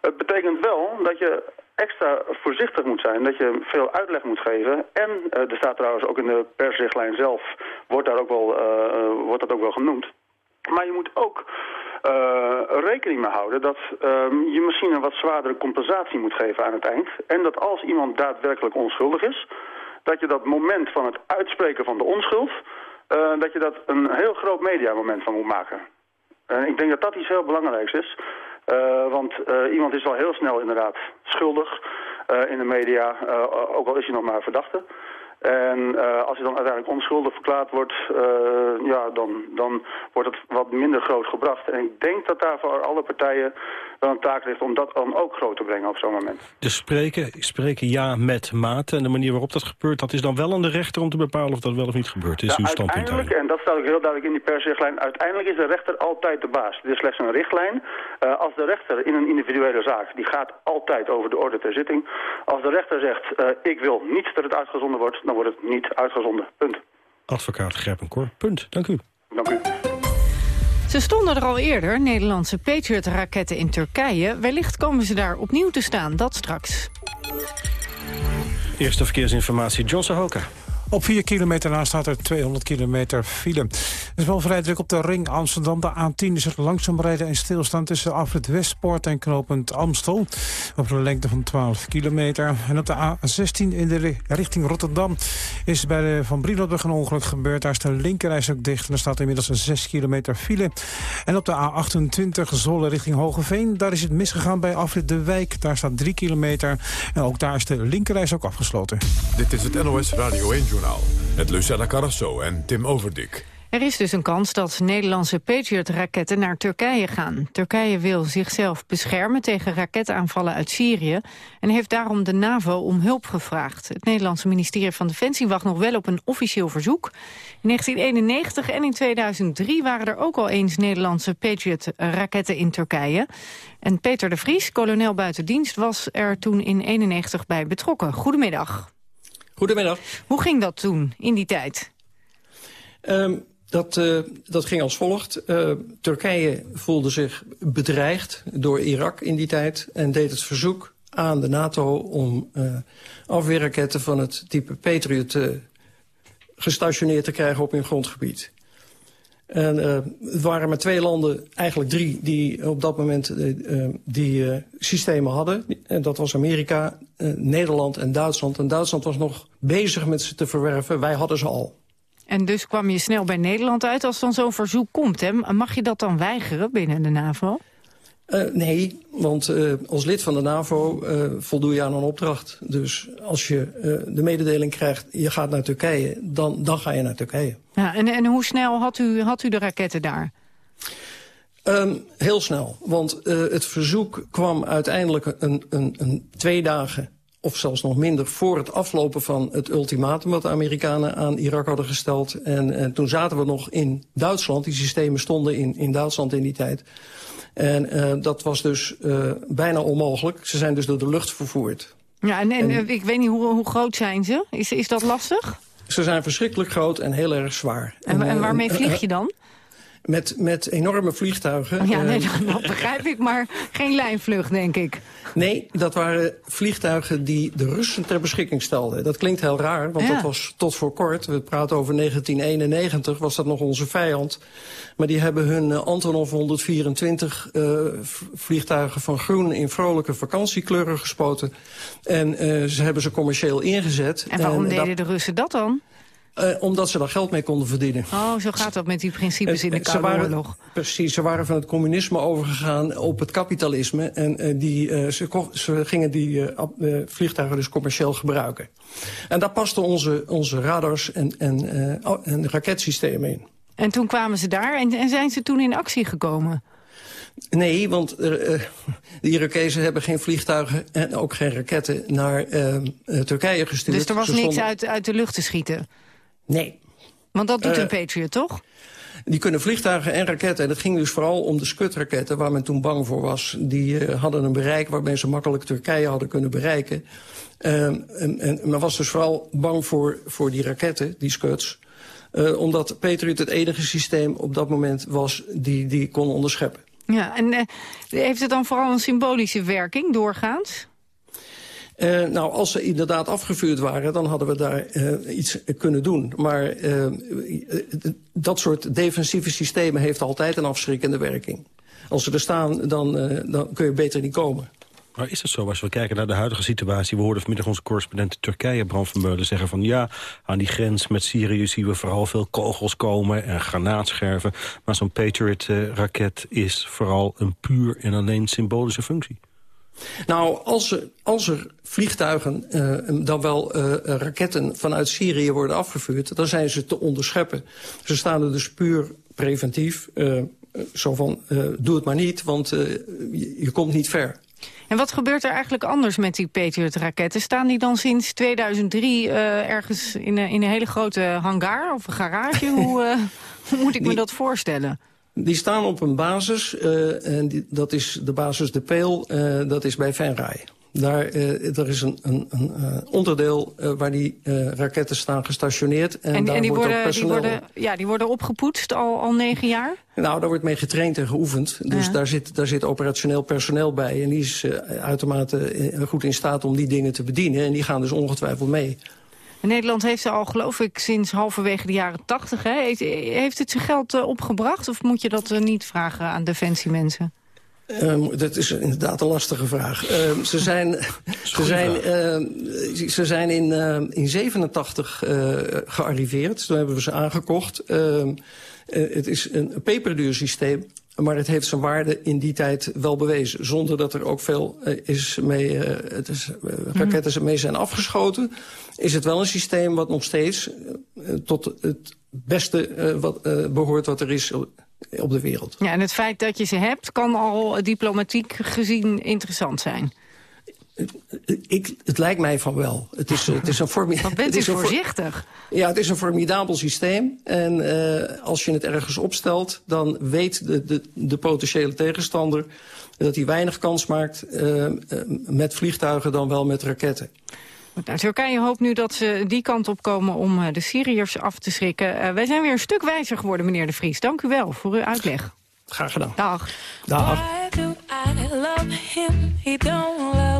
Het betekent wel dat je extra voorzichtig moet zijn, dat je veel uitleg moet geven. En uh, er staat trouwens ook in de persrichtlijn zelf, wordt, daar ook wel, uh, wordt dat ook wel genoemd. Maar je moet ook rekening mee houden dat um, je misschien een wat zwaardere compensatie moet geven aan het eind. En dat als iemand daadwerkelijk onschuldig is, dat je dat moment van het uitspreken van de onschuld, dat je dat een heel groot mediamoment van moet maken. En ik denk dat dat iets heel belangrijks is. Uh, want uh, iemand is wel heel snel inderdaad schuldig uh, in de media, ook al is hij nog maar verdachte. En uh, als hij dan uiteindelijk onschuldig verklaard wordt, uh, ja, dan, dan wordt het wat minder groot gebracht. En ik denk dat daar voor alle partijen wel een taak ligt om dat dan ook groot te brengen op zo'n moment. Dus spreken, spreken ja met mate en de manier waarop dat gebeurt, dat is dan wel aan de rechter om te bepalen of dat wel of niet gebeurt. Is ja, uw standpunt uiteindelijk, en dat staat ook heel duidelijk in die persrichtlijn, uiteindelijk is de rechter altijd de baas. Dit is slechts een richtlijn. Uh, als de rechter in een individuele zaak, die gaat altijd over de orde ter zitting. Als de rechter zegt, ik wil niet dat het uitgezonden wordt, dan wordt het niet uitgezonden. Punt. Advocaat Gerpenkor. Punt. Dank u. Dank u. Ze stonden er al eerder, Nederlandse Patriot-raketten in Turkije. Wellicht komen ze daar opnieuw te staan, dat straks. Eerste verkeersinformatie, John Sahoka. Op 4 kilometer na staat er 200 kilometer file. Het is wel vrij druk op de ring Amsterdam. De A10 is er langzaam rijden en stilstaan tussen Afrit Westpoort en knooppunt Amstel. Over een lengte van 12 kilometer. En op de A16 in de richting Rotterdam is bij de Van Brienotbrug een ongeluk gebeurd. Daar is de linkerreis ook dicht en er staat inmiddels een 6 kilometer file. En op de A28 Zolle richting Hogeveen, daar is het misgegaan bij Afrit De Wijk. Daar staat 3 kilometer en ook daar is de linkerreis ook afgesloten. Dit is het NOS Radio 1 Journaal. Met Lucella Carrasso en Tim Overdik. Er is dus een kans dat Nederlandse Patriot-raketten naar Turkije gaan. Turkije wil zichzelf beschermen tegen raketaanvallen uit Syrië... en heeft daarom de NAVO om hulp gevraagd. Het Nederlandse ministerie van Defensie wacht nog wel op een officieel verzoek. In 1991 en in 2003 waren er ook al eens Nederlandse Patriot-raketten in Turkije. En Peter de Vries, kolonel buitendienst, was er toen in 91 bij betrokken. Goedemiddag. Goedemiddag. Hoe ging dat toen, in die tijd? Um, dat, uh, dat ging als volgt. Uh, Turkije voelde zich bedreigd door Irak in die tijd... en deed het verzoek aan de NATO om uh, afweerraketten van het type Patriot... gestationeerd te krijgen op hun grondgebied. En het waren maar twee landen, eigenlijk drie, die op dat moment die systemen hadden. En dat was Amerika, Nederland en Duitsland. En Duitsland was nog bezig met ze te verwerven. Wij hadden ze al. En dus kwam je snel bij Nederland uit als dan zo'n verzoek komt. Hè? Mag je dat dan weigeren binnen de NAVO? Uh, nee, want uh, als lid van de NAVO uh, voldoe je aan een opdracht. Dus als je de mededeling krijgt, je gaat naar Turkije, dan, dan ga je naar Turkije. Ja, en, en hoe snel had u, had u de raketten daar? Um, heel snel, want het verzoek kwam uiteindelijk een, een, een twee dagen of zelfs nog minder, voor het aflopen van het ultimatum... wat de Amerikanen aan Irak hadden gesteld. En, en toen zaten we nog in Duitsland. Die systemen stonden in, in Duitsland in die tijd. En uh, dat was dus uh, bijna onmogelijk. Ze zijn dus door de lucht vervoerd. Ja, en, en, en ik weet niet, hoe, hoe groot zijn ze? Is, is dat lastig? Ze zijn verschrikkelijk groot en heel erg zwaar. En, en waarmee vlieg je dan? Met, met enorme vliegtuigen. Oh ja, nee, dat begrijp ik, maar geen lijnvlucht, denk ik. Nee, dat waren vliegtuigen die de Russen ter beschikking stelden. Dat klinkt heel raar, want ja. dat was tot voor kort. We praten over 1991, was dat nog onze vijand. Maar die hebben hun Antonov 124 uh, vliegtuigen van groen in vrolijke vakantiekleuren gespoten. En uh, ze hebben ze commercieel ingezet. En waarom en, deden dat... de Russen dat dan? Uh, omdat ze daar geld mee konden verdienen. Oh, zo gaat dat met die principes in de Koude waren, Oorlog. Precies, ze waren van het communisme overgegaan op het kapitalisme. En uh, die, uh, ze, ze, gingen die vliegtuigen dus commercieel gebruiken. En daar pasten onze, onze radars en, en, en raketsystemen in. En toen kwamen ze daar en, en zijn ze toen in actie gekomen? Nee, want uh, de Irakezen hebben geen vliegtuigen en ook geen raketten naar uh, Turkije gestuurd. Dus er was niks uit, uit de lucht te schieten? Nee. Want dat doet uh, een Patriot, toch? Die kunnen vliegtuigen en raketten. En het ging dus vooral om de Scud-raketten, waar men toen bang voor was. Die uh, hadden een bereik waarmee ze makkelijk Turkije hadden kunnen bereiken. Uh, en, en men was dus vooral bang voor, voor die raketten, die Scuds. Uh, omdat Patriot het enige systeem op dat moment was die, die kon onderscheppen. Ja, en heeft het dan vooral een symbolische werking doorgaans? Uh, nou, als ze inderdaad afgevuurd waren, dan hadden we daar uh, iets kunnen doen. Maar uh, dat soort defensieve systemen heeft altijd een afschrikkende werking. Als ze er staan, dan, dan kun je beter niet komen. Maar is dat zo? Als we kijken naar de huidige situatie... we hoorden vanmiddag onze correspondent Turkije, Bram van Meulen, zeggen van... ja, aan die grens met Syrië zien we vooral veel kogels komen en granaatscherven. Maar zo'n Patriot-raket is vooral een puur en alleen symbolische functie. Nou, als er, als er vliegtuigen, uh, dan wel uh, raketten vanuit Syrië worden afgevuurd... dan zijn ze te onderscheppen. Ze staan er dus puur preventief. Uh, zo van, doe het maar niet, want je, je komt niet ver. En wat gebeurt er eigenlijk anders met die Patriot-raketten? Staan die dan sinds 2003 uh, ergens in een, in een hele grote hangar of een garage? hoe, uh, [LAUGHS] hoe moet ik die, me dat voorstellen? Die staan op een basis, uh, en die, dat is de basis De Peel, dat is bij Venray. Daar uh, er is een, een, een onderdeel waar die raketten staan gestationeerd. En, en, daar en die, wordt worden, ook die, worden, ja, die worden opgepoetst al, al negen jaar? Nou, daar wordt mee getraind en geoefend. Dus ja. daar, zit, daar zit operationeel personeel bij. En die is uitermate goed in staat om die dingen te bedienen. En die gaan dus ongetwijfeld mee. Nederland heeft ze al, geloof ik, sinds halverwege de jaren tachtig. Heeft, heeft het zijn geld opgebracht? Of moet je dat niet vragen aan defensiemensen? Um, dat is inderdaad een lastige vraag. Um, ze [LAUGHS] zijn, ze zijn, uh, ze zijn in, uh, in 87 uh, gearriveerd. Toen hebben we ze aangekocht. het is een peperduur systeem. Maar het heeft zijn waarde in die tijd wel bewezen. Zonder dat er ook veel is mee, het is, raketten mee zijn afgeschoten. Is het wel een systeem wat nog steeds tot het beste wat, behoort wat er is op de wereld. Ja, en het feit dat je ze hebt kan al diplomatiek gezien interessant zijn. Ik, het lijkt mij van wel. Het is, het is een [LAUGHS] Wat bent u voorzichtig? Ja, het is een formidabel systeem. En uh, als je het ergens opstelt, dan weet de, de, de potentiële tegenstander... dat hij weinig kans maakt uh, met vliegtuigen dan wel met raketten. Nou, Turkije hoopt nu dat ze die kant op komen om de Syriërs af te schrikken. Uh, wij zijn weer een stuk wijzer geworden, meneer De Vries. Dank u wel voor uw uitleg. Graag gedaan. Dag. Dag. Why do I love him? He don't love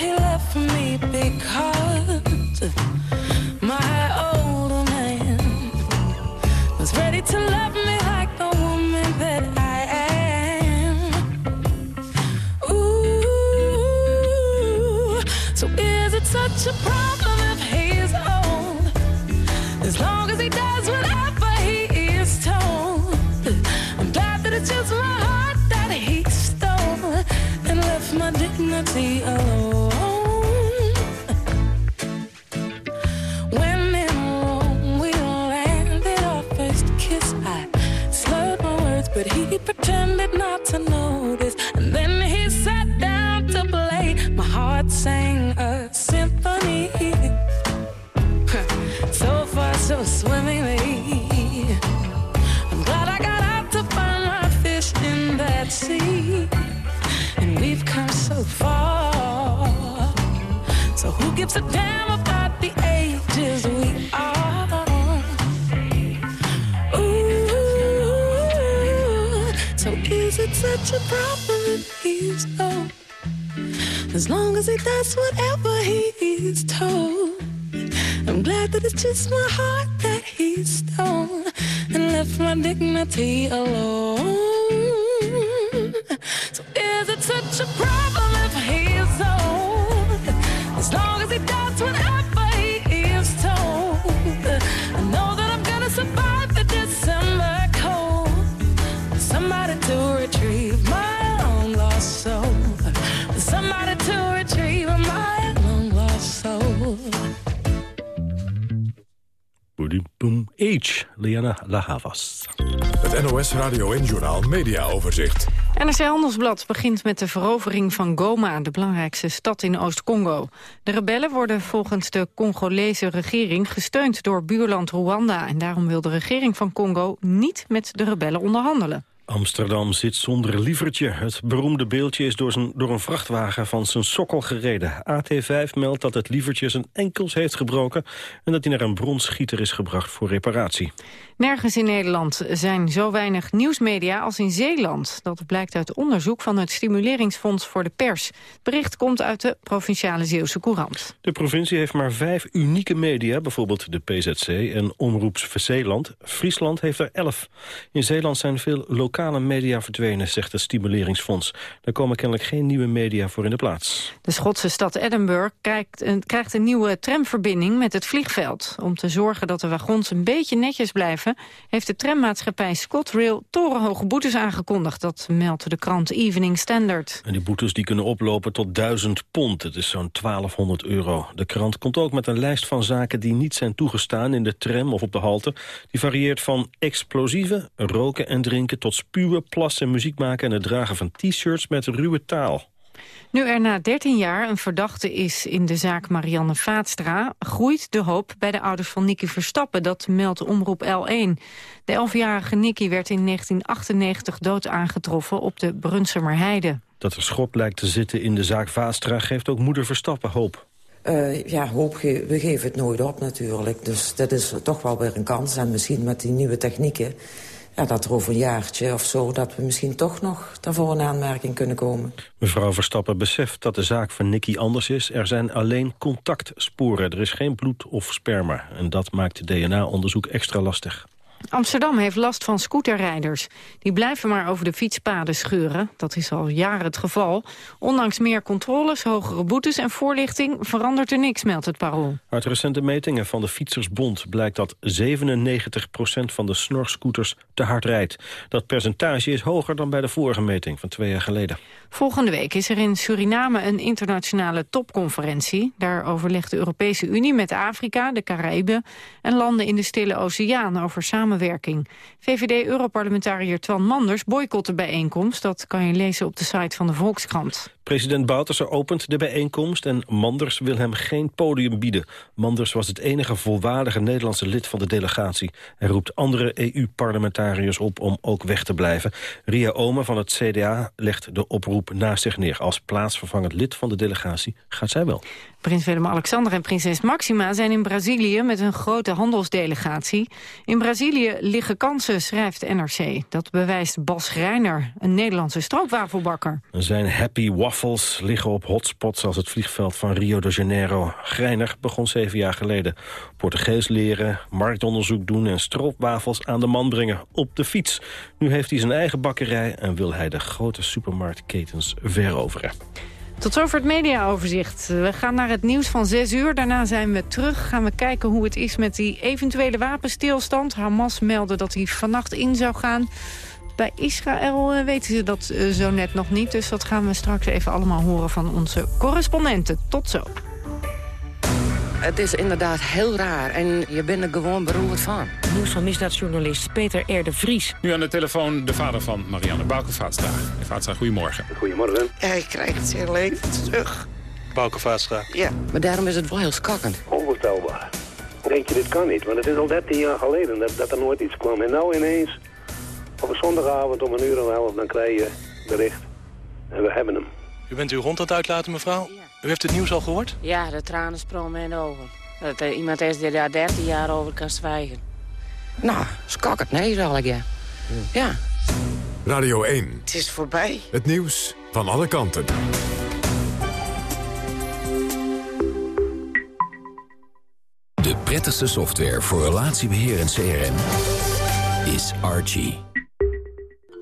He left me because my older man was ready to love me like the woman that I am. Ooh, so is it such a problem but he pretended not to notice. And then he sat down to play. My heart sang a symphony. [LAUGHS] so far, so swimmingly. I'm glad I got out to find my fish in that sea. And we've come so far. So who gives a damn it such a problem if he's old? As long as he does whatever he is told. I'm glad that it's just my heart that he stole and left my dignity alone. So is it such a problem if he's old? As long as he Boom H, Liana La Havas. Het NOS Radio en Journal Media Overzicht. NRC Handelsblad begint met de verovering van Goma, de belangrijkste stad in Oost-Congo. De rebellen worden volgens de Congolese regering gesteund door buurland Rwanda. En daarom wil de regering van Congo niet met de rebellen onderhandelen. Amsterdam zit zonder lievertje. Het beroemde beeldje is door, zijn, door een vrachtwagen van zijn sokkel gereden. AT5 meldt dat het lievertje zijn enkels heeft gebroken... en dat hij naar een bronsschieter is gebracht voor reparatie. Nergens in Nederland zijn zo weinig nieuwsmedia als in Zeeland. Dat blijkt uit onderzoek van het Stimuleringsfonds voor de Pers. Het bericht komt uit de Provinciale Zeeuwse Courant. De provincie heeft maar vijf unieke media, bijvoorbeeld de PZC en Omroeps Zeeland. Friesland heeft er elf. In Zeeland zijn veel lokale media verdwenen, zegt het Stimuleringsfonds. Daar komen kennelijk geen nieuwe media voor in de plaats. De Schotse stad Edinburgh krijgt een, krijgt een nieuwe tramverbinding met het vliegveld. Om te zorgen dat de wagons een beetje netjes blijven heeft de trammaatschappij ScotRail torenhoge boetes aangekondigd. Dat meldt de krant Evening Standard. En die boetes die kunnen oplopen tot 1000 pond. Dat is zo'n 1200 euro. De krant komt ook met een lijst van zaken die niet zijn toegestaan... in de tram of op de halte. Die varieert van explosieven, roken en drinken... tot spuwen, plassen, muziek maken en het dragen van t-shirts met ruwe taal. Nu er na 13 jaar een verdachte is in de zaak Marianne Vaatstra... groeit de hoop bij de ouders van Nicky Verstappen. Dat meldt Omroep L1. De 11-jarige Nicky werd in 1998 dood aangetroffen op de Brunsumer Heide. Dat er schot lijkt te zitten in de zaak Vaatstra... geeft ook moeder Verstappen hoop. Uh, ja, hoop ge we geven het nooit op natuurlijk. Dus dat is toch wel weer een kans. En misschien met die nieuwe technieken ja, dat er over een jaartje of zo... dat we misschien toch nog daarvoor een aanmerking kunnen komen. Mevrouw Verstappen beseft dat de zaak van Nicky anders is. Er zijn alleen contactsporen. Er is geen bloed of sperma. En dat maakt DNA-onderzoek extra lastig. Amsterdam heeft last van scooterrijders. Die blijven maar over de fietspaden scheuren. Dat is al jaren het geval. Ondanks meer controles, hogere boetes en voorlichting... verandert er niks, meldt het parool. Uit recente metingen van de Fietsersbond blijkt dat 97% van de snorscooters te hard rijdt. Dat percentage is hoger dan bij de vorige meting van twee jaar geleden. Volgende week is er in Suriname een internationale topconferentie. Daar overlegt de Europese Unie met Afrika, de Caraïben... en landen in de Stille Oceaan over samenwerking. VVD-europarlementariër Twan Manders boycott de bijeenkomst. Dat kan je lezen op de site van de Volkskrant. President Bouterse opent de bijeenkomst en Manders wil hem geen podium bieden. Manders was het enige volwaardige Nederlandse lid van de delegatie. Hij roept andere EU-parlementariërs op om ook weg te blijven. Ria Omen van het CDA legt de oproep naast zich neer. Als plaatsvervangend lid van de delegatie gaat zij wel. Prins Willem-Alexander en prinses Maxima zijn in Brazilië met een grote handelsdelegatie. In Brazilië liggen kansen, schrijft NRC. Dat bewijst Bas Reiner, een Nederlandse stroopwafelbakker. Zijn happy waffles liggen op hotspots als het vliegveld van Rio de Janeiro. Greiner begon zeven jaar geleden. Portugees leren, marktonderzoek doen en stroopwafels aan de man brengen op de fiets. Nu heeft hij zijn eigen bakkerij en wil hij de grote supermarktketens veroveren. Tot zover het mediaoverzicht. We gaan naar het nieuws van 6 uur. Daarna zijn we terug. Gaan we kijken hoe het is met die eventuele wapenstilstand. Hamas meldde dat hij vannacht in zou gaan. Bij Israël eh, weten ze dat eh, zo net nog niet. Dus dat gaan we straks even allemaal horen van onze correspondenten. Tot zo. Het is inderdaad heel raar en je bent er gewoon beroerd van. Nieuws van misdaadjournalist Peter R. de Vries. Nu aan de telefoon de vader van Marianne Bouke Vaatstra. Meneer Vaatstra, goedemorgen. Goedemorgen. Ja, ik krijg het zeer leven terug. Bouke Vaatstra. Ja, maar daarom is het wel heel skakkend. Onvoorstelbaar. Denk je, dit kan niet, want het is al 13 jaar geleden dat, dat er nooit iets kwam. En nou ineens, op een zondagavond om een uur en elf, dan krijg je bericht. En we hebben hem. U bent uw hond aan het uitlaten, mevrouw? U heeft het nieuws al gehoord? Ja, de tranen sprongen in de ogen. Dat er iemand is die daar 13 jaar over kan zwijgen. Nou, skakkend, nee, zal ik ja. Ja. Radio 1. Het is voorbij. Het nieuws van alle kanten. De prettigste software voor relatiebeheer en CRM is Archie.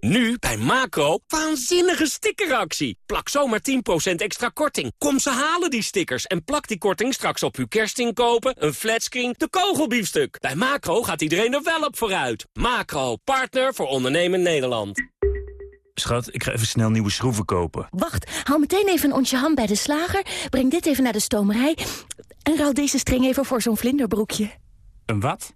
Nu bij Macro, waanzinnige stickeractie. Plak zomaar 10% extra korting. Kom ze halen die stickers en plak die korting straks op uw kerstinkopen, een flatscreen, de kogelbiefstuk. Bij Macro gaat iedereen er wel op vooruit. Macro, partner voor ondernemen Nederland. Schat, ik ga even snel nieuwe schroeven kopen. Wacht, haal meteen even een onsje ham bij de slager. Breng dit even naar de stomerij. En ruil deze string even voor zo'n vlinderbroekje. Een wat?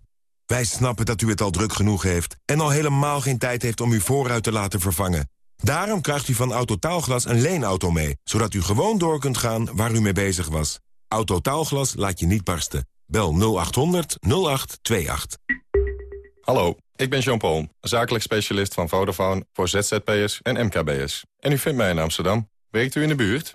Wij snappen dat u het al druk genoeg heeft... en al helemaal geen tijd heeft om uw voorruit te laten vervangen. Daarom krijgt u van Autotaalglas een leenauto mee... zodat u gewoon door kunt gaan waar u mee bezig was. Autotaalglas laat je niet barsten. Bel 0800 0828. Hallo, ik ben Jean-Paul, zakelijk specialist van Vodafone... voor ZZP'ers en MKB'ers. En u vindt mij in Amsterdam. Werkt u in de buurt?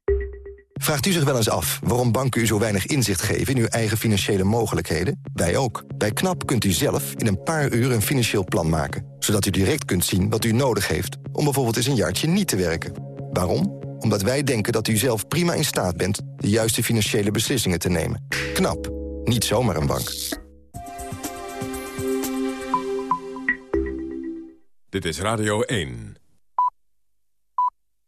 Vraagt u zich wel eens af waarom banken u zo weinig inzicht geven in uw eigen financiële mogelijkheden? Wij ook. Bij KNAP kunt u zelf in een paar uur een financieel plan maken. Zodat u direct kunt zien wat u nodig heeft om bijvoorbeeld eens een jaartje niet te werken. Waarom? Omdat wij denken dat u zelf prima in staat bent de juiste financiële beslissingen te nemen. KNAP. Niet zomaar een bank. Dit is Radio 1.